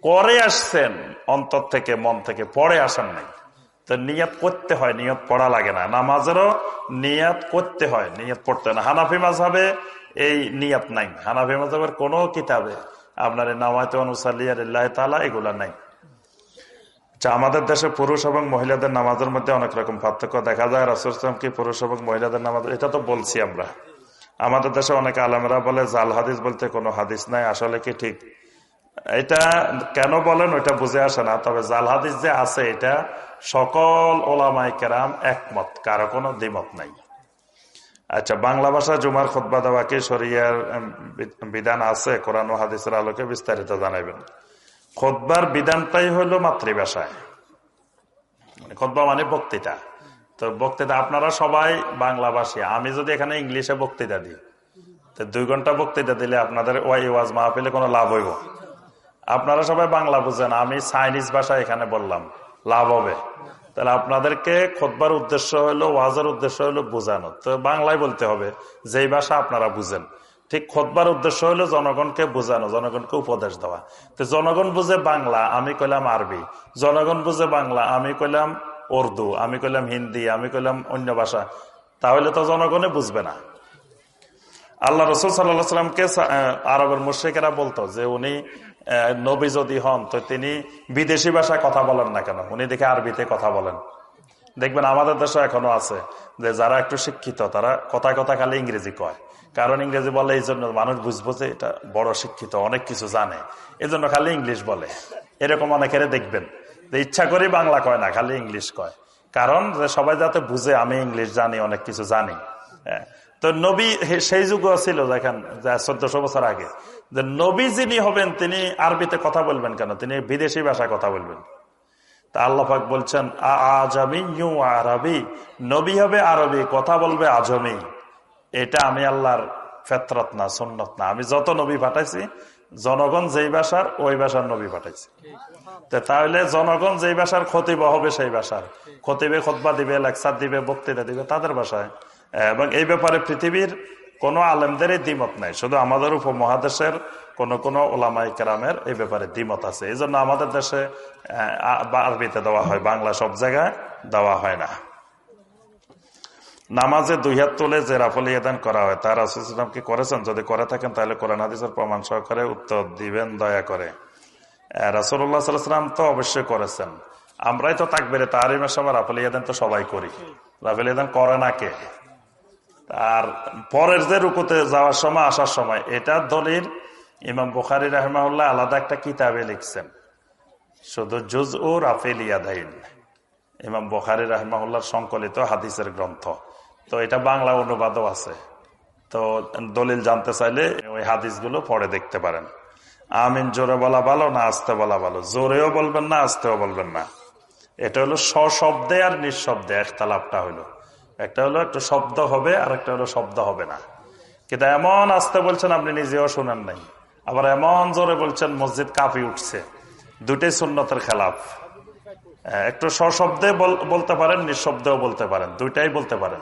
S1: করে আসছেন, অন্তর থেকে মন থেকে পড়ে আসেন নাই। তো নিয়াত করতে হয়, নিয়ত পড়া লাগে না। নামাজেরও নিয়াত করতে হয়, নিয়ত পড়তে না। হানাফি মাঝাবে এই নিয়াত নাই। হানাফি মাঝাবের কোনো কিতাবে আপনার নামায়ত অনুসাল্লাহ তালা এগুলা নাই। আচ্ছা আমাদের দেশে পুরুষ এবং মহিলাদের নামাজের মধ্যে অনেক রকম পার্থক্য। দেখা যায় রাসুলাম কি পুরুষ এবং মহিলাদের নামাজ, এটা তো বলছি আমরা। আমাদের দেশে অনেক আলমেরা বলে, জাল হাদিস বলতে কোনো হাদিস নাই, আসলে কি ঠিক? এটা কেন বলেন ওইটা বুঝে আসে না, তবে জাল হাদিস যে আছে, এটা সকল ওলামাই কেরাম একমত, কারও কোনো দ্বিমত নাই। আচ্ছা বাংলা ভাষা জুমার খোদবা দেওয়াকে সরিয়ার বিধান আছে? কোরআন হাদিসের আলোকে বিস্তারিত জানাবেন খোদবার বিধানটাই হলো মাতৃভাষায়। মানে খোদবা মানে বক্তৃতা। তো বক্তৃতা, আপনারা সবাই বাংলাভাষী। আমি যদি এখানে ইংলিশে বক্তৃতা দিই, তো দুই ঘণ্টা বক্তৃতা দিলে আপনাদের ওয়াই ওয়াজ মাহফিলে কোনো লাভ হইব। আপনারা সবাই বাংলা বুঝেন, আমি চাইনিজ ভাষা এখানে বললাম। লাভ হবে। তাহলে আপনাদেরকে খোদবার উদ্দেশ্য হলো, ওয়াজের উদ্দেশ্য হলো বোঝানো। তো বাংলায় বলতে হবে, যেই ভাষা আপনারা বুঝেন। ঠিক খোদবার উদ্দেশ্য হলো জনগণকে বোঝানো, জনগণকে উপদেশ দেওয়া। তো জনগণ বুঝে বাংলা, আমি কইলাম আরবি। জনগণ বুঝে বাংলা, আমি কইলাম উর্দু, আমি কইলাম হিন্দি, আমি কইলাম অন্য ভাষা। তাহলে তো জনগণে বুঝবে না। আল্লাহ রসুল সাল্লাহ সাল্লামকে আরবের মুর্শিকেরা বলতো যে উনি নবী যদি হন, তো তিনি বিদেশি ভাষায় কথা বলেন না কেন? উনি দেখে আরবিতে কথা বলেন। দেখবেন আমাদের দেশে এখনও আছে যে যারা একটু শিক্ষিত, তারা কথা কথা খালি ইংরেজি কয়। কারণ ইংরেজি বলে এই জন্য মানুষ বুঝব যে এটা বড় শিক্ষিত, অনেক কিছু জানে। এই জন্য খালি ইংলিশ বলে। এরকম অনেকের দেখবেন যে ইচ্ছা করি বাংলা কয় না, খালি ইংলিশ কয়। কারণ যে সবাই যাতে বুঝে, আমি ইংলিশ জানি, অনেক কিছু জানি। হ্যাঁ। তো নবী সেই যুগ ছিল, দেখেন চোদ্দশো বছর আগে। যে নবী যিনি হবেন, তিনি আরবিতে কথা বলবেন কেন? তিনি বিদেশি ভাষায় কথা বলবেন। তা আল্লাহাক বলছেন আজমি ইউ আরবি, নবী হবে আরবি, কথা বলবে আজমি। এটা আমি আল্লাহর ফেতরত না, সন্নত না। আমি যত নবী পাঠাইছি, জনগণ যেই ভাষার, ওই ভাষার নবী পাঠাইছি। তাহলে জনগণ যেই ভাষার ক্ষতিব হবে সেই ভাষার। ক্ষতিবে খতবা দিবে, লেকচার দিবে, বক্তৃতা দিবে তাদের ভাষায়। এবং এই ব্যাপারে পৃথিবীর কোন আলেমদের এই দ্বিমত নাই। শুধু আমাদের উপমহাদেশের কোন কোন ওলামাই কেরামের এই ব্যাপারে দ্বিমত আছে। এই জন্য আমাদের দেশে আরবিতে দেওয়া হয়, বাংলা সব জায়গায় দেওয়া হয় না। নামাজে দুই হাত তুলে যে রাফল ইয়াদান করা হয়। তার আসলাম কি করেছেন? যদি করে থাকেন, তাহলে কোরআন হাদিসের প্রমাণ সহকারে উত্তর দিবেন, দয়া করে। রাসুল্লাহ সাল্লাম তো অবশ্যই করেছেন। আমরাই তো তাকবেরে তারিমের সময় রাফল ইয়াদান তো সবাই করি। রাফেল ইয়াদান করে না কে? আর পরের যে রুকুতে যাওয়ার সময়, আসার সময়, এটা দলিল ইমাম বুখারি রাহমাউল্লাহ আলাদা একটা কিতাবে লিখছেন। শুধু জুজ ও রাফেল ইয়াদাইন। ইমাম বুখারি রাহমাউল্লাহর সংকলিত হাদিসের গ্রন্থ। তো এটা বাংলা অনুবাদও আছে। তো দলিল জানতে চাইলে ওই হাদিসগুলো পরে দেখতে পারেন। আমিন জোরে বলা ভালো না আসতে বলা ভালো। জোরেও বলবেন না, আসতেও বলবেন না। এটা হলো সশব্দে আর নিঃশব্দে, একতালাপটা হলো। একটা হলো একটা শব্দ হবে, আর একটা হলো শব্দ হবে না। কিন্তু এমন আসতে বলছেন, আপনি নিজেও শোনেন নাই। আবার এমন জোরে বলছেন, মসজিদ কাঁপি উঠছে। দুটাই সুন্নতের খেলাফ। একটু সশব্দে বলতে পারেন, নিঃশব্দেও বলতে পারেন, দুইটাই বলতে পারেন।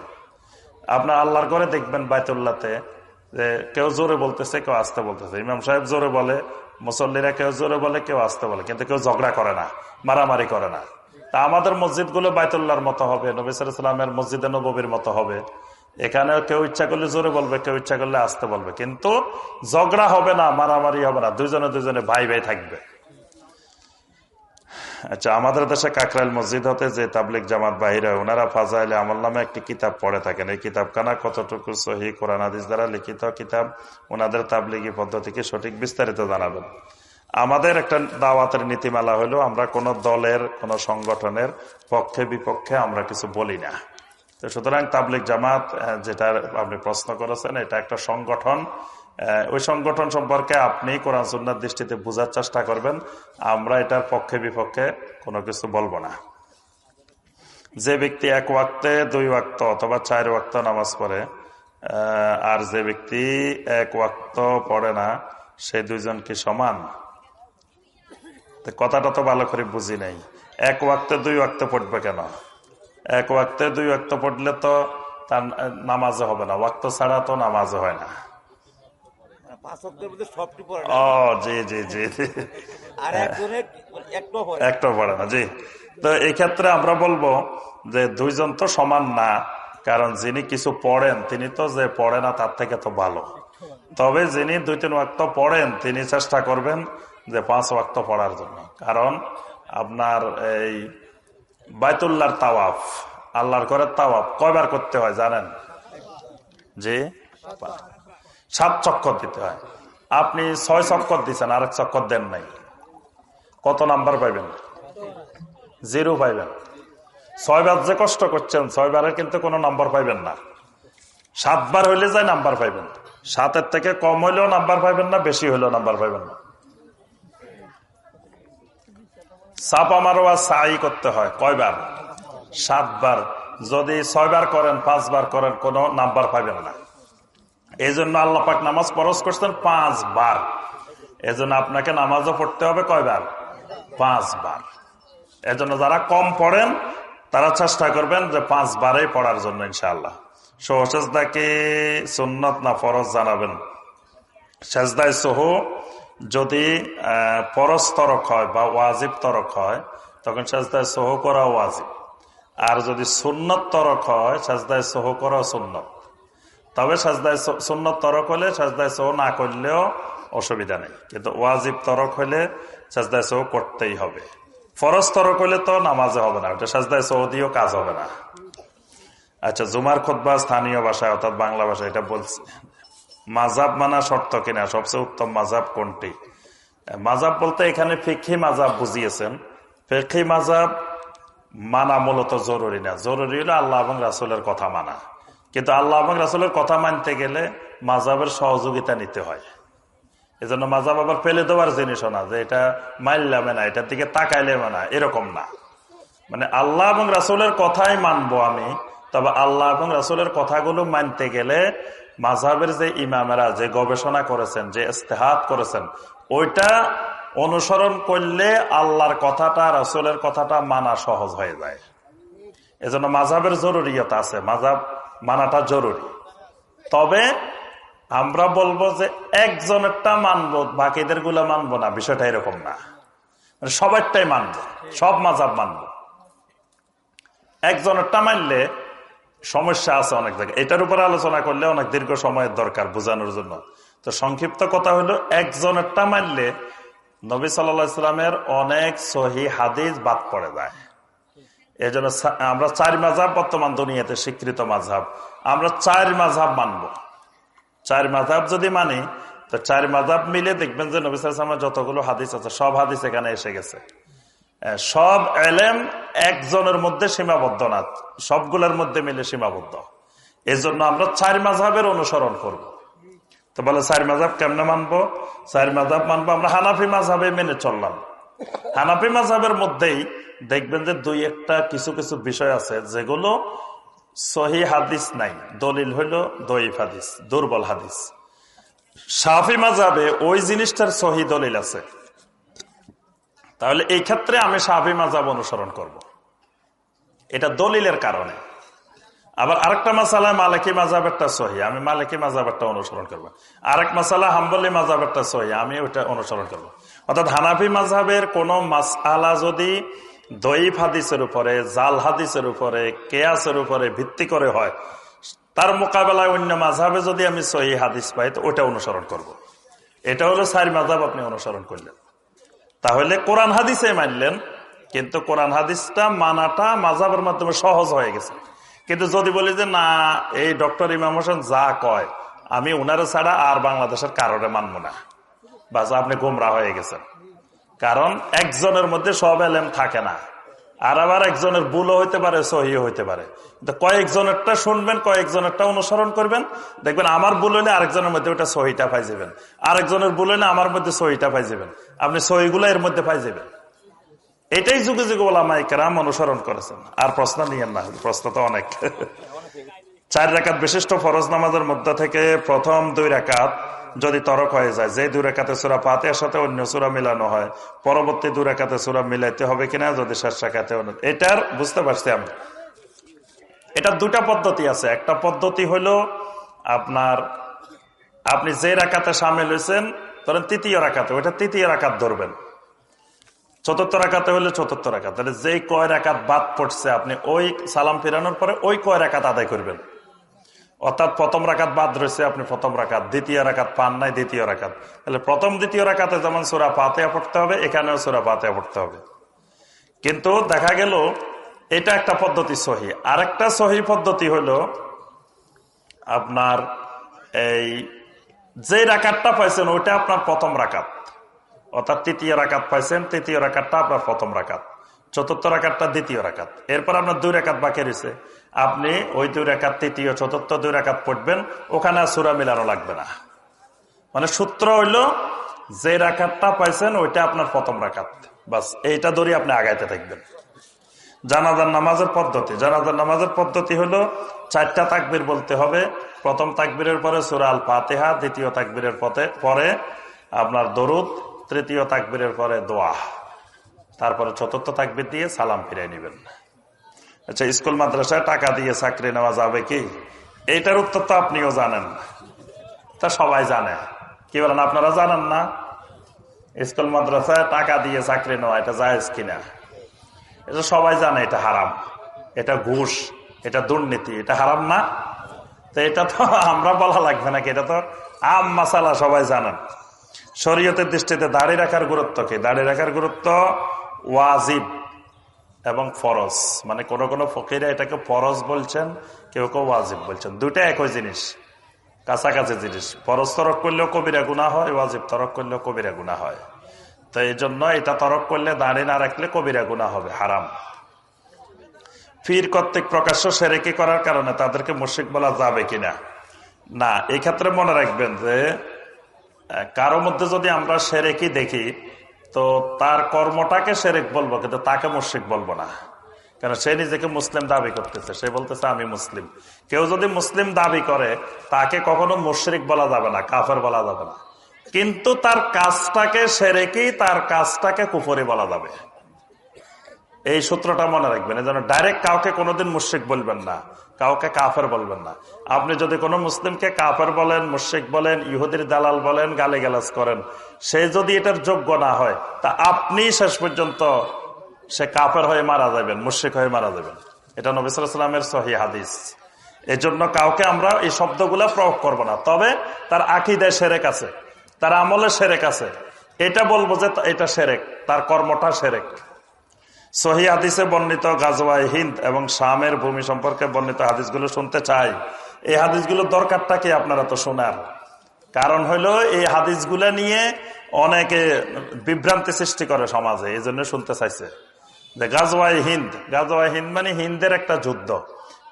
S1: আপনার আল্লাহর করে দেখবেন বাইতুল্লাতে, যে কেউ জোরে বলতেছে, কেউ আসতে বলতেছে। ইমাম সাহেব জোরে বলে, মুসল্লিরা কেউ জোরে বলে, কেউ আসতে বলে, কিন্তু কেউ ঝগড়া করে না, মারামারি করে না। তা আমাদের মসজিদগুলো বাইতুল্লাহর মতো হবে নবিসামের মসজিদে নবীর মতো হবে। এখানে কেউ ইচ্ছা করলে জোরে বলবে, কেউ ইচ্ছা করলে আসতে বলবে। কিন্তু ঝগড়া হবে না, মারামারি হবে না, দুজনে দুজনে ভাই ভাই থাকবে। আচ্ছা আমাদের দেশে কাকরাইল মসজিদ হতে যে তাবলিক জামাত বাহিরে ওনারা ফাজাইলে আমল নামে একটি কিতাব পড়ে থাকেন। এই কিতাবখানা কতটুকু সহি কোরআন আদিস দ্বারা লিখিত কিতাব, ওনাদের তাবলিগি পদ্ধতিকে সঠিক বিস্তারিত জানাবেন। আমাদের একটা দাওয়াতের নীতিমালা হলো, আমরা কোনো দলের, কোন সংগঠনের পক্ষে বিপক্ষে আমরা কিছু বলি না। সুতরাং তাবলিক জামাত যেটা আপনি প্রশ্ন করেছেন, এটা একটা সংগঠন। ওই সংগঠন সম্পর্কে আপনি কোরআন সুন্নার দৃষ্টিতে বোঝার চেষ্টা করবেন। আমরা এটার পক্ষে বিপক্ষে কোনো কিছু বলব না। যে ব্যক্তি এক ওয়াক্তে, দুই ওয়াক্ত অথবা চার ওয়াক্ত নামাজ পড়ে আর যে ব্যক্তি এক ওয়াক্ত পড়ে না, সে দুইজন কি সমান? কথাটা তো ভালো করে বুঝি নাই। এক ওয়াক্তে দুই ওয়াক্তে পড়বে কেন? এক ওয়াক্তে দুই ওয়াক্ত পড়লে তো তার নামাজে হবে না ওয়াক্ত ছাড়া তো নামাজে হয় না। ও জি জি জি। একটা পড়ে না। জি। তো এই ক্ষেত্রে আমরা বলব যে দুইজন তো সমান না কারণ যিনি কিছু পড়েন তিনি তো যে পড়ে না তার থেকে তো ভালো। তবে যিনি দুই তিন ওয়াক্ত পড়েন তিনি চেষ্টা করবেন যে পাঁচ ওয়াক্ত পড়ার জন্য। কারণ আপনার এই বাইতুল্লার তাওয়াফ, আল্লাহর ঘরের তাওয়াফ কয়বার করতে হয় জানেন? যে সাত চক্কর দিতে হয়। আপনি ছয় চক্কর দিচ্ছেন আরেক চক্কর দেন নাই। কত নাম্বার পাইবেন? জিরো পাইবেন। ছয়বার যে কষ্ট করছেন, ছয়বারের কিন্তু কোনো নাম্বার পাইবেন না। সাতবার হইলে যায় নাম্বার পাইবেন। সাতের থেকে কম হইলেও নাম্বার পাইবেন না, বেশি হইলেও নাম্বার পাইবেন না। সাপা মারোয়া সাই করতে হয়। কয়বার? সাতবার। যদি ছয়বার করেন, পাঁচবার করেন, কোনো নাম্বার পাবেন না। এই জন্য আল্লাপাক নামাজ পরশ করছেন পাঁচবার। এই জন্য আপনাকে নামাজও পড়তে হবে কয়বার? পাঁচবার। এজন্য যারা কম পড়েন, তারা চেষ্টা করবেন যে পাঁচবারই পড়ার জন্য, ইনশাআল্লাহ। সোহসেজদাকে সুন্নত না ফরজ জানাবেন। সেজদায় সোহ যদি পরস তরক হয় বা ওয়াজিব তরক হয়, তখন সাজদায় সোহ করা ওয়াজিব। আর যদি সুন্নত তরক হয়, সাজদায় সোহ করা সুন্নত। তবে সাজদায় সুন্নত তরক হলে সাজদায় সোহ না করলেও অসুবিধা নেই। কিন্তু ওয়াজিব তরক হলে সাজদায় সোহ করতেই হবে। ফরজ তরক হলে তো নামাজে হবে না ওটা সাজদায় সোহ দিয়েও কাজ হবে না। আচ্ছা জুমার খোদ্া স্থানীয় ভাষায় অর্থাৎ বাংলা ভাষায় এটা বলছে। মাজাব মানা শর্ত কিনা? সবচেয়ে উত্তম মাজাব কোনটি? মাজাব বলতে এখানে ফিক্ষি মাজাব বুঝিয়েছেন। ফিক্ষি মাজাব মানা মূলত জরুরি না। জরুরি হলো আল্লাহ এবং রাসুলের কথা মানা। কিন্তু আল্লাহ এবং রাসুলের কথা মানতে গেলে মাজাবের সহযোগিতা নিতে হয়। এজন্য মাজাব আবার ফেলে দেওয়ার জিনিসও না, যে এটা মাইল্লামে না, এটার দিকে তাকাইলে মানা এরকম না। মানে আল্লাহ এবং রাসুলের কথাই মানবো আমি, তবে আল্লাহ এবং রাসুলের কথাগুলো মানতে গেলে মাঝহের যে ইমামেরা যে গবেষণা করেছেন, যে ইস্তেহাত করেছেন, ওইটা অনুসরণ করলে আল্লাহর কথাটা, রাসুলের কথাটা মানা সহজ হয়ে যায়। এজন্য মাঝহের জরুরিয়ত আছে মাঝাব মানাটা জরুরি। তবে আমরা বলব যে একজনেরটা মানব বাকিদেরগুলা মানবো না, বিষয়টা এরকম না। মানে সবারটাই মানবো, সব মাঝাব মানবো। একজনেরটা মানলে সমস্যা আছে অনেক জায়গায়। এটার উপরে আলোচনা করলে অনেক দীর্ঘ সময়ের দরকার বোঝানোর জন্য। তো সংক্ষিপ্ত কথা হলো, একজনেরটা মানলে নবী সাল্লামের অনেক সহি হাদিস বাদ পড়ে যায়। এই জন্য আমরা চার মাঝাব বর্তমান দুনিয়াতে স্বীকৃত মাঝাব আমরা চার মাঝাব মানব। চার মাঝাব যদি মানি, তো চার মাঝাব মিলে দেখবেন যে নবী সালামের যতগুলো হাদিস আছে, সব হাদিস এখানে এসে গেছে। সব এলেম একজনের মধ্যে সীমাবদ্ধ না। সবগুলোর মধ্যে মিলে সীমাবদ্ধ। এই জন্য আমরা চার মাঝাবের অনুসরণ করব। তো বলে, চার মাঝাব কেমনে মানবো? চার মাঝাব মানবো, আমরা হানাফি মাঝাবে মেনে চললাম। হানাফি মাঝাবের মধ্যেই দেখবেন যে দুই একটা কিছু কিছু বিষয় আছে, যেগুলো সহি হাদিস নাই। দলিল হইল দইফ হাদিস, দুর্বল হাদিস। সাফি মাঝাবে ওই জিনিসটার সহি দলিল আছে। তাহলে এই ক্ষেত্রে আমি সাহাবি মাজাব অনুসরণ করব। এটা দলিলের কারণে আবার আরেকটা মাসালায় মালিকি মাজাবেরটা সহি আমি মালিকি মাজাবেরটা অনুসরণ করব। আরেক মাসালা, হাম্বলি মাজাবেরটা সহি আমি ওইটা অনুসরণ করব। অর্থাৎ হানাফি মাঝাবের কোন মাসালা যদি দইফ হাদিসের উপরে, জাল হাদিসের উপরে, কেয়াসের উপরে ভিত্তি করে হয়, তার মোকাবেলায় অন্য মাঝাবে যদি আমি সহি হাদিস পাই, তো ওটা অনুসরণ করব। এটা হলো সারি মাঝাব আপনি অনুসরণ করলেন তাহলে কোরআন হাদিসে মানলেন, কিন্তু কোরআন হাদিসটা মানাটা মাজাবের মাধ্যমে সহজ হয়ে গেছে। কিন্তু যদি বলি যে, না, এই ডক্টর ইমাম হোসেন যা কয়, আমি উনারে ছাড়া আর বাংলাদেশের কারণে মানব না। বাস আপনি গোমরা হয়ে গেছেন। কারণ একজনের মধ্যে সব এলেম থাকে না। আর আবার একজনের ভুলও হইতে পারে সহি হইতে পারে। কয়েকজনেরটা শুনবেন, কয়েকজনেরটা অনুসরণ করবেন। দেখবেন আমার ভুল হইলে আরেকজনের মধ্যে ওটা সহিটা পাই যাবেন। আরেকজনের ভুল হইলে আমার মধ্যে সহিটা পাই যাবেন। আপনি সহিগুলো এর মধ্যে পাই যাবেন। এটাই যুগে যুগে ওলামাই কেরাম অনুসরণ করেছেন। আর প্রশ্ন নিয়েন না, প্রশ্ন তো অনেক। চার রেখাত বিশিষ্ট ফরজ নামাজের মধ্যে থেকে প্রথম দুই রেখাত যদি তরক হয়ে যায়, যে দুই রেখাতে সুরা পাতের সাথে অন্য সুরা মিলানো হয়, পরবর্তী দুই রেখাতে সুরা মিলাইতে হবে কিনা যদি শেষ রেখাতে এটার বুঝতে পারছি আমি এটা দুটা পদ্ধতি আছে। একটা পদ্ধতি হলো আপনার, আপনি যে রাকাতে সামিল হয়েছেন, ধরেন তৃতীয় রাখাতে, ওইটা তৃতীয় রাখাত ধরবেন। চতুর্থ রাখাতে হলে চতুর্থ রাখাত। তাহলে যেই কয় রাখাত বাদ পড়ছে, আপনি ওই সালাম ফিরানোর পরে ওই কয় রাখাত আদায় করবেন। অর্থাৎ প্রথম রাখাত বাদ রয়েছে, আপনি প্রথম রাখাত দ্বিতীয় রাখাত পান নাই, দ্বিতীয় রাখাত তাহলে প্রথম, দ্বিতীয় রাখাতে যেমন সোরা পাতিয়া পড়তে হবে, এখানেও সোরা পাতিয়া পড়তে হবে। কিন্তু দেখা গেল, এটা একটা পদ্ধতি সহি। আরেকটা সহি পদ্ধতি হলো আপনার এই যে রাকাতটা পাইছেন, ওইটা আপনার প্রথম রাকাত। অর্থাৎ তৃতীয় রাকাত পাইছেন, তৃতীয় রাকাতটা আপনার প্রথম রাকাত। চতুর্থ রাকাতটা দ্বিতীয় রাকাত। এরপর আপনার দুই রাকাত বাকি রয়েছে। আপনি ওই দুই রেখাত তৃতীয়, চতুর্থ দুই রেখাত পড়বেন, ওখানে সুরা মিলানো লাগবে না। মানে সূত্র হইল, যে রাখাতটা পাইছেন, ওইটা আপনার প্রথম রাখাত। বাস, এইটা ধরে আপনি আগাইতে থাকবেন। জানাজার নামাজের পদ্ধতি। জানাজার নামাজের পদ্ধতি হলো চারটা তাকবির বলতে হবে। প্রথম তাকবীরের পরে সুরাল পাতেহা দ্বিতীয় তাকবীরের পথে পরে আপনার দরুদ, তৃতীয় তাকবীরের পরে দোয়া। তারপরে চতুর্থ তাকবির দিয়ে সালাম ফিরাই নেবেন। আচ্ছা স্কুল, মাদ্রাসায় টাকা দিয়ে চাকরি নেওয়া যাবে কি? এইটার উত্তর তো আপনিও জানেন। তা সবাই জানে। কি বলেন, আপনারা জানেন না? স্কুল, মাদ্রাসায় টাকা দিয়ে চাকরি নেওয়া, এটা জায়েজ কিনা? এটা সবাই জানে, এটা হারাম। এটা ঘুষ, এটা দুর্নীতি, এটা হারাম না? তো এটা তো আমরা বলা লাগবে নাকি? এটা তো আম মাসালা, সবাই জানেন। শরীয়তের দৃষ্টিতে দাড়ি রাখার গুরুত্ব কি? দাড়ি রাখার গুরুত্ব ওয়াজিব। এবং ফরজ। মানে কোন কোন ফকিরা এটাকে ফরজ বলছেন, কেউ কেউ ওয়াজিব বলছেন। দুইটা একই জিনিস, কাছাকাছি জিনিস। ফরজ তরক করলেও কবিরা গুণা হয়, ওয়াজিব তরক করলেও কবিরা গুণা হয়। তো এই জন্য এটা তরক করলে দাঁড়িয়ে না রাখলে কবিরা গুণা হবে, হারাম। ফির কর্তৃক প্রকাশ্য সেরেকি করার কারণে তাদেরকে মুশিক বলা যাবে কিনা? না এই ক্ষেত্রে মনে রাখবেন যে কারও মধ্যে যদি আমরা সেরেকি দেখি তো তার কর্মটাকে সেরেক বলব, কিন্তু তাকে মুশিক বলব না। কেন, সে নিজেকে মুসলিম দাবি করতেছে। সে বলতেছে, আমি মুসলিম। কেউ যদি মুসলিম দাবি করে, তাকে কখনো মুশরিক বলা যাবে না, কাফের বলা যাবে না। কিন্তু তার কাজটাকে সেরেকেই তার কাজটাকে কুফরি বলা যাবে। এই সূত্রটা মনে রাখবেন জন্য ডাইরেক্ট কাউকে কোনোদিন মুশ্রিক বলবেন না। কাউকে কাফের বলবেন না। আপনি যদি কোনো মুসলিমকে কাফের বলেন, মুশ্রিক বলেন, ইহুদির দালাল বলেন গালি গালাজ করেন, সে যদি এটার যোগ্য না হয়, তা আপনি শেষ পর্যন্ত সে কাফের হয়ে মারা যাবেন, মুশ্রিক হয়ে মারা যাবেন। এটা নবিসামের সহি হাদিস। এই জন্য কাউকে আমরা এই শব্দগুলা প্রয়োগ করব না। তবে তার আকিদায় সেরেক আছে, তার আমলে সেরেক আছে। এটা বলব যে এটা সেরেক, তার কর্মটা সেরেক। সহি হাদিসে বর্ণিত গাজওয়াই হিন্দ এবং শামের ভূমি সম্পর্কে বর্ণিত হাদিসগুলো শুনতে চাই। এই হাদিসগুলো দরকারটা কি আপনারা তো শোনার? কারণ হলো এই হাদিসগুলো নিয়ে অনেকে বিভ্রান্তি সৃষ্টি করে সমাজে, এই জন্য শুনতে চাইছে। যে গাজওয়াই হিন্দ গাজওয়াই হিন্দ মানে হিন্দের একটা যুদ্ধ।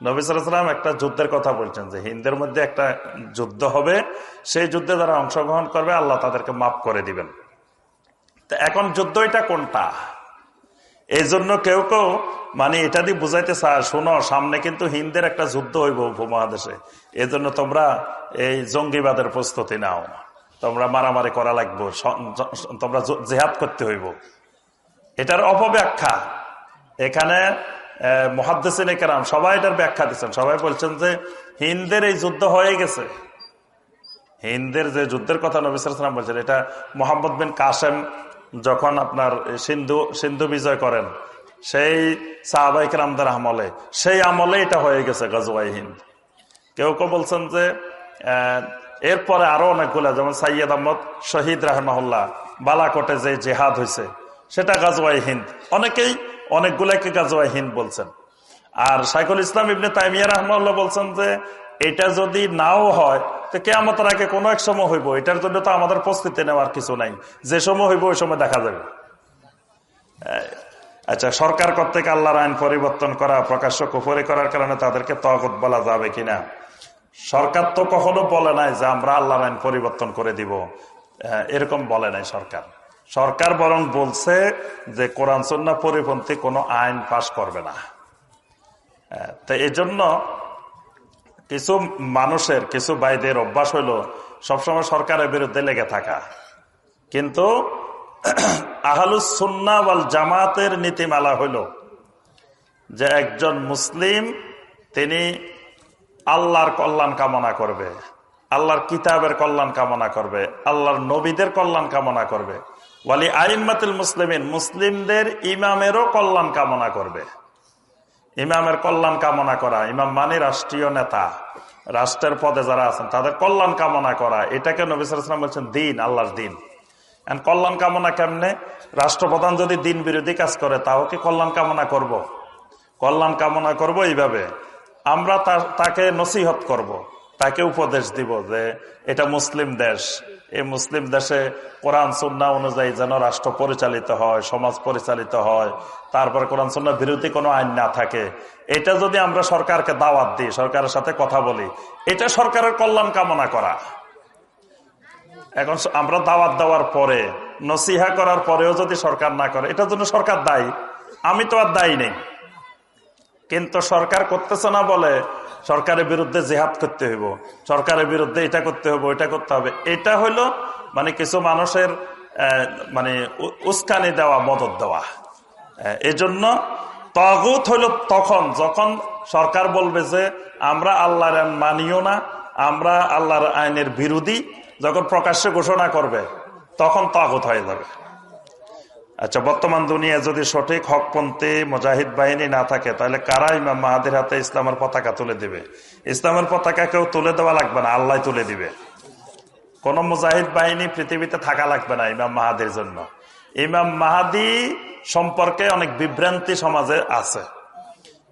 S1: নবিসাম একটা যুদ্ধের কথা বলছেন যে হিন্দের মধ্যে একটা যুদ্ধ হবে, সেই যুদ্ধে যারা অংশগ্রহণ করবে, আল্লাহ তাদেরকে মাফ করে দিবেন। এখন যুদ্ধ এটা কোনটা? এই জন্য কেউ কেউ মানে এটা দিয়ে বুঝাইতে চায়, শোনো, সামনে কিন্তু হিন্দের একটা যুদ্ধ হইব উপমহাদেশে। এই জন্য তোমরা এই জঙ্গিবাদের প্রস্তুতি নাও। তোমরা মারামারি করা লাগবো তোমরা জেহাদ করতে হইব। এটার অপব্যাখ্যা। এখানে মহাদ্দেসিন কেরাম সবাই এটার ব্যাখ্যা দিচ্ছেন। সবাই বলছেন যে হিন্দের এই যুদ্ধ হয়ে গেছে। হিন্দের যে যুদ্ধের কথা নবিসাম বলছেন, এটা মোহাম্মদ বিন কাসেম যখন আপনার সিন্ধু সিন্ধু বিজয় করেন, সেই সাহাবাইক রামদার আমলে, সেই আমলে এটা হয়ে গেছে গজওয়াই হিন্দ। কেউ কেউ বলছেন যে এরপরে আরও অনেকগুলা, যেমন সাইয়দ আহমদ শহীদ রাহমাহুল্লাহ, বালাকোটে যে জেহাদ হয়েছে সেটা গাজওয়াই হিন্দ। অনেকেই অনেকগুলাকে গাজওয়াই হিন্দ বলছেন। আর সাইকুল ইসলাম ইবনে তাইমিয়া রহমাল্লাহ বলছেন যে, এটা যদি নাও হয় তো কেমতের আগে কোনো এক সময় হইব, এটার জন্য তো আমাদের প্রস্তুতি নেওয়ার কিছু নাই। যে সময় হইব, ওই সময় দেখা যাবে। আচ্ছা সরকার কর্তৃক আল্লাহর আইন পরিবর্তন করা, প্রকাশ্য কুফরি করার কারণে তাদেরকে তগত বলা যাবে কিনা? সরকার তো কখনো বলে নাই যে আমরা আল্লাহর আইন পরিবর্তন করে দিব। এরকম বলে নাই সরকার। সরকার বরং বলছে যে কোরআন সন্না পরিপন্থী কোনো আইন পাশ করবে না। তো এই জন্য কিছু মানুষের, কিছু বাইদের অভ্যাস হইল, সবসময় সরকারের বিরুদ্ধে লেগে থাকা। কিন্তু আহলুসন্না ওয়াল জামাতের নীতিমালা হইল যে একজন মুসলিম, তিনি আল্লাহর কল্যাণ কামনা করবে, আল্লাহর কিতাবের কল্যাণ কামনা করবে, আল্লাহর নবীদের কল্যাণ কামনা করবে। ওয়ালি আইম্মাতুল মুসলিমিন, মুসলিমদের ইমামেরও কল্যাণ কামনা করবে। ইমামের কল্যাণ কামনা করা, ইমাম মানে রাষ্ট্রীয় নেতা, রাষ্ট্রের পদে যারা আছেন, তাদের কল্যাণ কামনা করা, এটাকে নবিসাম বলছেন দিন, আল্লাহর দিন কল্যাণ কামনা কেমনে রাষ্ট্রপ্রধান যদি দিন বিরোধী কাজ করে, তাও কি কল্যাণ কামনা করব। কল্যাণ কামনা করব এইভাবে আমরা তাকে নসিহত করব। তাকে উপদেশ দিব যে, এটা মুসলিম দেশ এই মুসলিম দেশে কোরআন, সুন্না অনুযায়ী যেন রাষ্ট্র পরিচালিত হয়, সমাজ পরিচালিত হয়, তারপর কোরআন, সুন্না বিরোধী কোনো আইন না থাকে। এটা যদি আমরা সরকারকে দাওয়াত দিই, সরকারের সাথে কথা বলি, এটা সরকারের কল্যাণ কামনা করা। এখন আমরা দাওয়াত দেওয়ার পরে, নসিহা করার পরেও যদি সরকার না করে, এটার জন্য সরকার দায়ী। আমি তো আর দায়ী নেই। কিন্তু সরকার করতেছে না বলে সরকারের বিরুদ্ধে জেহাদ করতে হইব, সরকারের বিরুদ্ধে এটা করতে হবে এটা করতে হবে। এটা হইল মানে কিছু মানুষের মানে উস্কানি দেওয়া মদত দেওয়া। এজন্য তগুত হইল তখন, যখন সরকার বলবে যে আমরা আল্লাহর মানিও না, আমরা আল্লাহর আইনের বিরোধী, যখন প্রকাশ্যে ঘোষণা করবে, তখন তগুত হয়ে যাবে। আচ্ছা বর্তমান দুনিয়া যদি সঠিক হকপন্থী মুজাহিদ বাহিনী না থাকে, তাহলে কারা ইমাম মাহাদের হাতে ইসলামের পতাকা তুলে দিবে? ইসলামের পতাকা কেউ তুলে দেওয়া লাগবে না, আল্লাহ তুলে দিবে। কোন মুজাহিদ বাহিনী পৃথিবীতে থাকা লাগবে না ইমাম মাহাদের জন্য। ইমাম মাহাদি সম্পর্কে অনেক বিভ্রান্তি সমাজে আছে।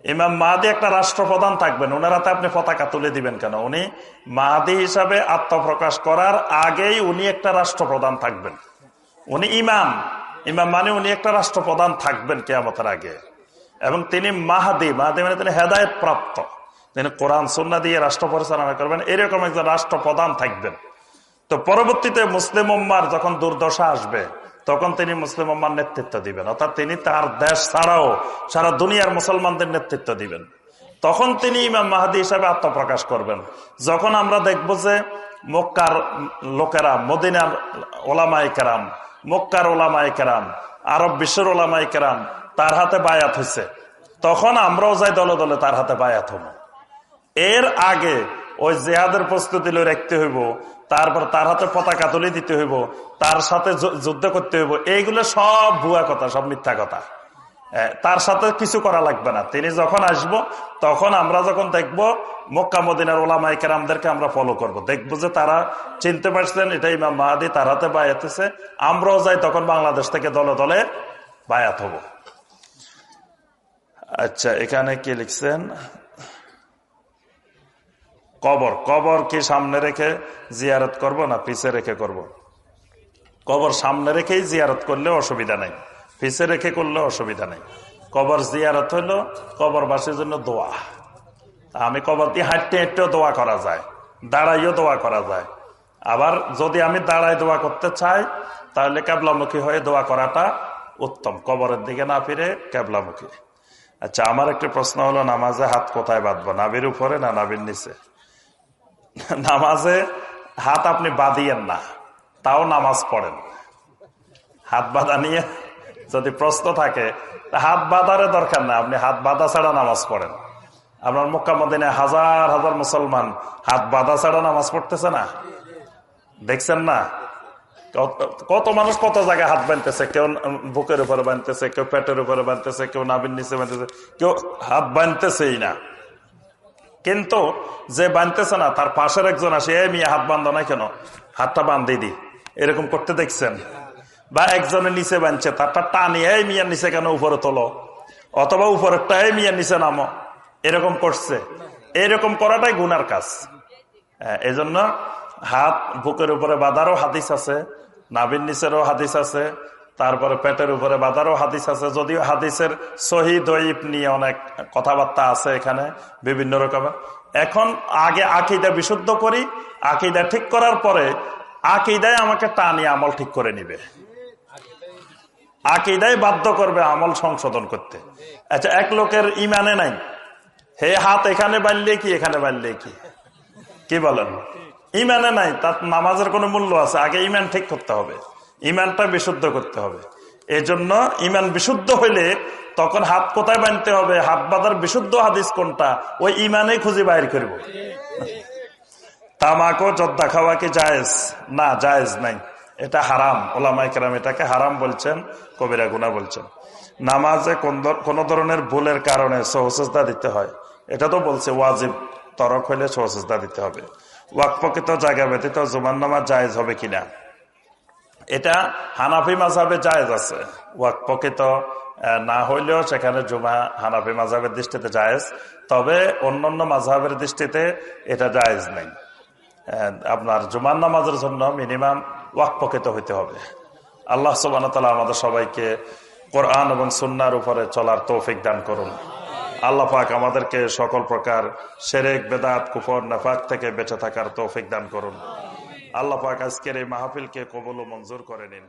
S1: ইমাম মাহাদি একটা রাষ্ট্রপ্রধান থাকবেন, ওনার হাতে আপনি পতাকা তুলে দিবেন কেন? উনি মাহাদি হিসাবে আত্মপ্রকাশ করার আগেই উনি একটা রাষ্ট্রপ্রধান থাকবেন। উনি ইমাম। ইমাম মানে উনি একটা রাষ্ট্রপ্রধান থাকবেন কেয়ামতের আগে। এবং তিনি মাহাদি মাহাদি মানে তিনি হেদায়ত প্রাপ্ত তিনি কোরআন সন্না দিয়ে রাষ্ট্র পরিচালনা করবেন, এরকম একজন রাষ্ট্রপ্রধান থাকবেন। তো পরবর্তীতে মুসলিম উম্মার যখন দুর্দশা আসবে, তখন তিনি মুসলিম উম্মার নেতৃত্ব দিবেন। অর্থাৎ তিনি তার দেশ ছাড়াও সারা দুনিয়ার মুসলমানদের নেতৃত্ব দিবেন। তখন তিনি ইমাম মাহাদি হিসাবে আত্মপ্রকাশ করবেন। যখন আমরা দেখব যে মক্কার লোকেরা, মদিনার ওলামাই কেরাম মক্কার ওলামাই কেরাম, আরব বিশ্বের ওলামাই কেরাম, তার হাতে বায়াত হয়েছে তখন আমরাও যাই দলে দলে তার হাতে বায়াত হব। এর আগে ওই জেহাদের প্রস্তুতি রাখতে হইব, তারপর তার হাতে পতাকা তুলে দিতে হইব, তার সাথে যুদ্ধ করতে হইব, এইগুলো সব ভুয়া কথা, সব মিথ্যা কথা। তার সাথে কিছু করা লাগবে না। তিনি যখন আসব, তখন আমরা যখন দেখব, মক্কা মদিনার ওলামাই কেরামদেরকে আমরা ফলো করব। দেখব যে তারা চিনতে পারছেন, এটা ইমাম মাহাদি তার হাতে বায়াতেছে আমরাও যাই, তখন বাংলাদেশ থেকে দলে দলে বায়াত হব। আচ্ছা এখানে কি লিখছেন? কবর। কবর কি সামনে রেখে জিয়ারত করব না পিছে রেখে করব। কবর সামনে রেখেই জিয়ারত করলে অসুবিধা নেই। পিছে রেখে করলে অসুবিধা নেই। কবর জিয়ারত হইল, কবরবাসীর জন্য দোয়া। আমি কবর দিয়ে হাঁটতে হাঁটতেও দোয়া করা যায়, দাঁড়াইও দোয়া করা যায়। আবার যদি আমি দাঁড়াই দোয়া করতে চাই, তাহলে ক্যাবলামুখী হয়ে দোয়া করাটা উত্তম, কবরের দিকে না ফিরে ক্যাবলামুখী আচ্ছা আমার একটি প্রশ্ন হলো, নামাজে হাত কোথায় বাঁধবো নাবির উপরে না নাবির নিচে? নামাজে হাত আপনি বাঁধিয়েন না, তাও নামাজ পড়েন। হাত বাঁধা নিয়ে যদি প্রশ্ন থাকে হাত বাঁধারে দরকার না, আপনি হাত বাঁধা ছাড়া নামাজ পড়েন। আপনার মক্কামদিনে হাজার হাজার মুসলমান হাত বাঁধা ছাড়া নামাজ পড়তেছে না? দেখছেন না? কত মানুষ কত জায়গায় হাত বানতেছে কেউ বুকের উপরে বানতেছে কেউ পেটের উপরে বানতেছে কেউ নাবির নিচে বানতেছে কেউ হাত বানতেছেই না। কিন্তু যে বানতেছে না, তার পাশের একজন আসে, এ মিয়া, হাত বান্ধ না কেন? হাতটা বান্ধি দি। এরকম করতে দেখছেন। বা একজনের নিচে বানছে তারটা টানি, এই মিয়ার নিচে কেন উপরে তোলো? অথবা, উপরেরটা এই মিয়ার নিচে নামো। এরকম করছে। এরকম করাটাই গুনার কাজ। এই জন্য হাত বুকের উপরে বাঁধারও হাদিস আছে নাবিন নিচেরও হাদিস আছে, তারপরে পেটের উপরে বাঁধারও হাদিস আছে। যদিও হাদিসের সহি নিয়ে অনেক কথাবার্তা আছে এখানে বিভিন্ন রকমের। এখন আগে আকিদা বিশুদ্ধ করি, আকিদা ঠিক করার পরে আকিদায় আমাকে টানি, আমল ঠিক করে নিবে। আকিদায় বাধ্য করবে আমল সংশোধন করতে। আচ্ছা এক লোকের ইমানে নাই। হে হাত এখানে বানলে কি, এখানে বানলে কি? কি বলেন? ইমানে নাই, তার নামাজের কোনো মূল্য আছে? আগে ইমান ঠিক করতে হবে। ইমানটা বিশুদ্ধ করতে হবে। এজন্য ইমান বিশুদ্ধ হইলে তখন হাত কোথায় বানতে হবে? হাত বাঁধার বিশুদ্ধ হাদিস কোনটা? ওই ইমানে খুঁজে বাইর করব। তামাকো জদ্দা খাওয়া কি জায়েজ? না, জায়েজ নাই। এটা হারাম। ওলামাই কেরাম এটাকে হারাম বলছেন। কবিরা গুনা বলছেন। নামাজে কোন ধরনের ভুলের কারণে সহসেজদা দিতে হয়, এটা তো বলছে ওয়াজিব। তরক হইলে সহসেজদা দিতে হবে। ওয়াকপকৃত জায়গা ব্যতীত জুমান নামাজ জায়েজ হবে কিনা? এটা হানাফি মাঝাবে জায়েজ আছে। ওয়াকপকৃত না হইলেও সেখানে জুমা হানাফি মাঝাবের দৃষ্টিতে জায়েজ, তবে অন্যান্য মাঝাবের দৃষ্টিতে এটা জায়েজ নেই। আপনার জুমান নামাজের জন্য মিনিমাম ওয়াকপকৃত হইতে হবে। আল্লাহ সুবান আমাদের সবাইকে কোরআন এবং সুন্নার উপরে চলার তৌফিক দান করুন। আল্লাহ পাক আমাদেরকে সকল প্রকার সেরেক, বেদাত, কুফর, নাফাক থেকে বেঁচে থাকার তৌফিক দান করুন। আল্লাহ পাক আজকের এই মাহফিলকে কবল ও মঞ্জুর করে নিন।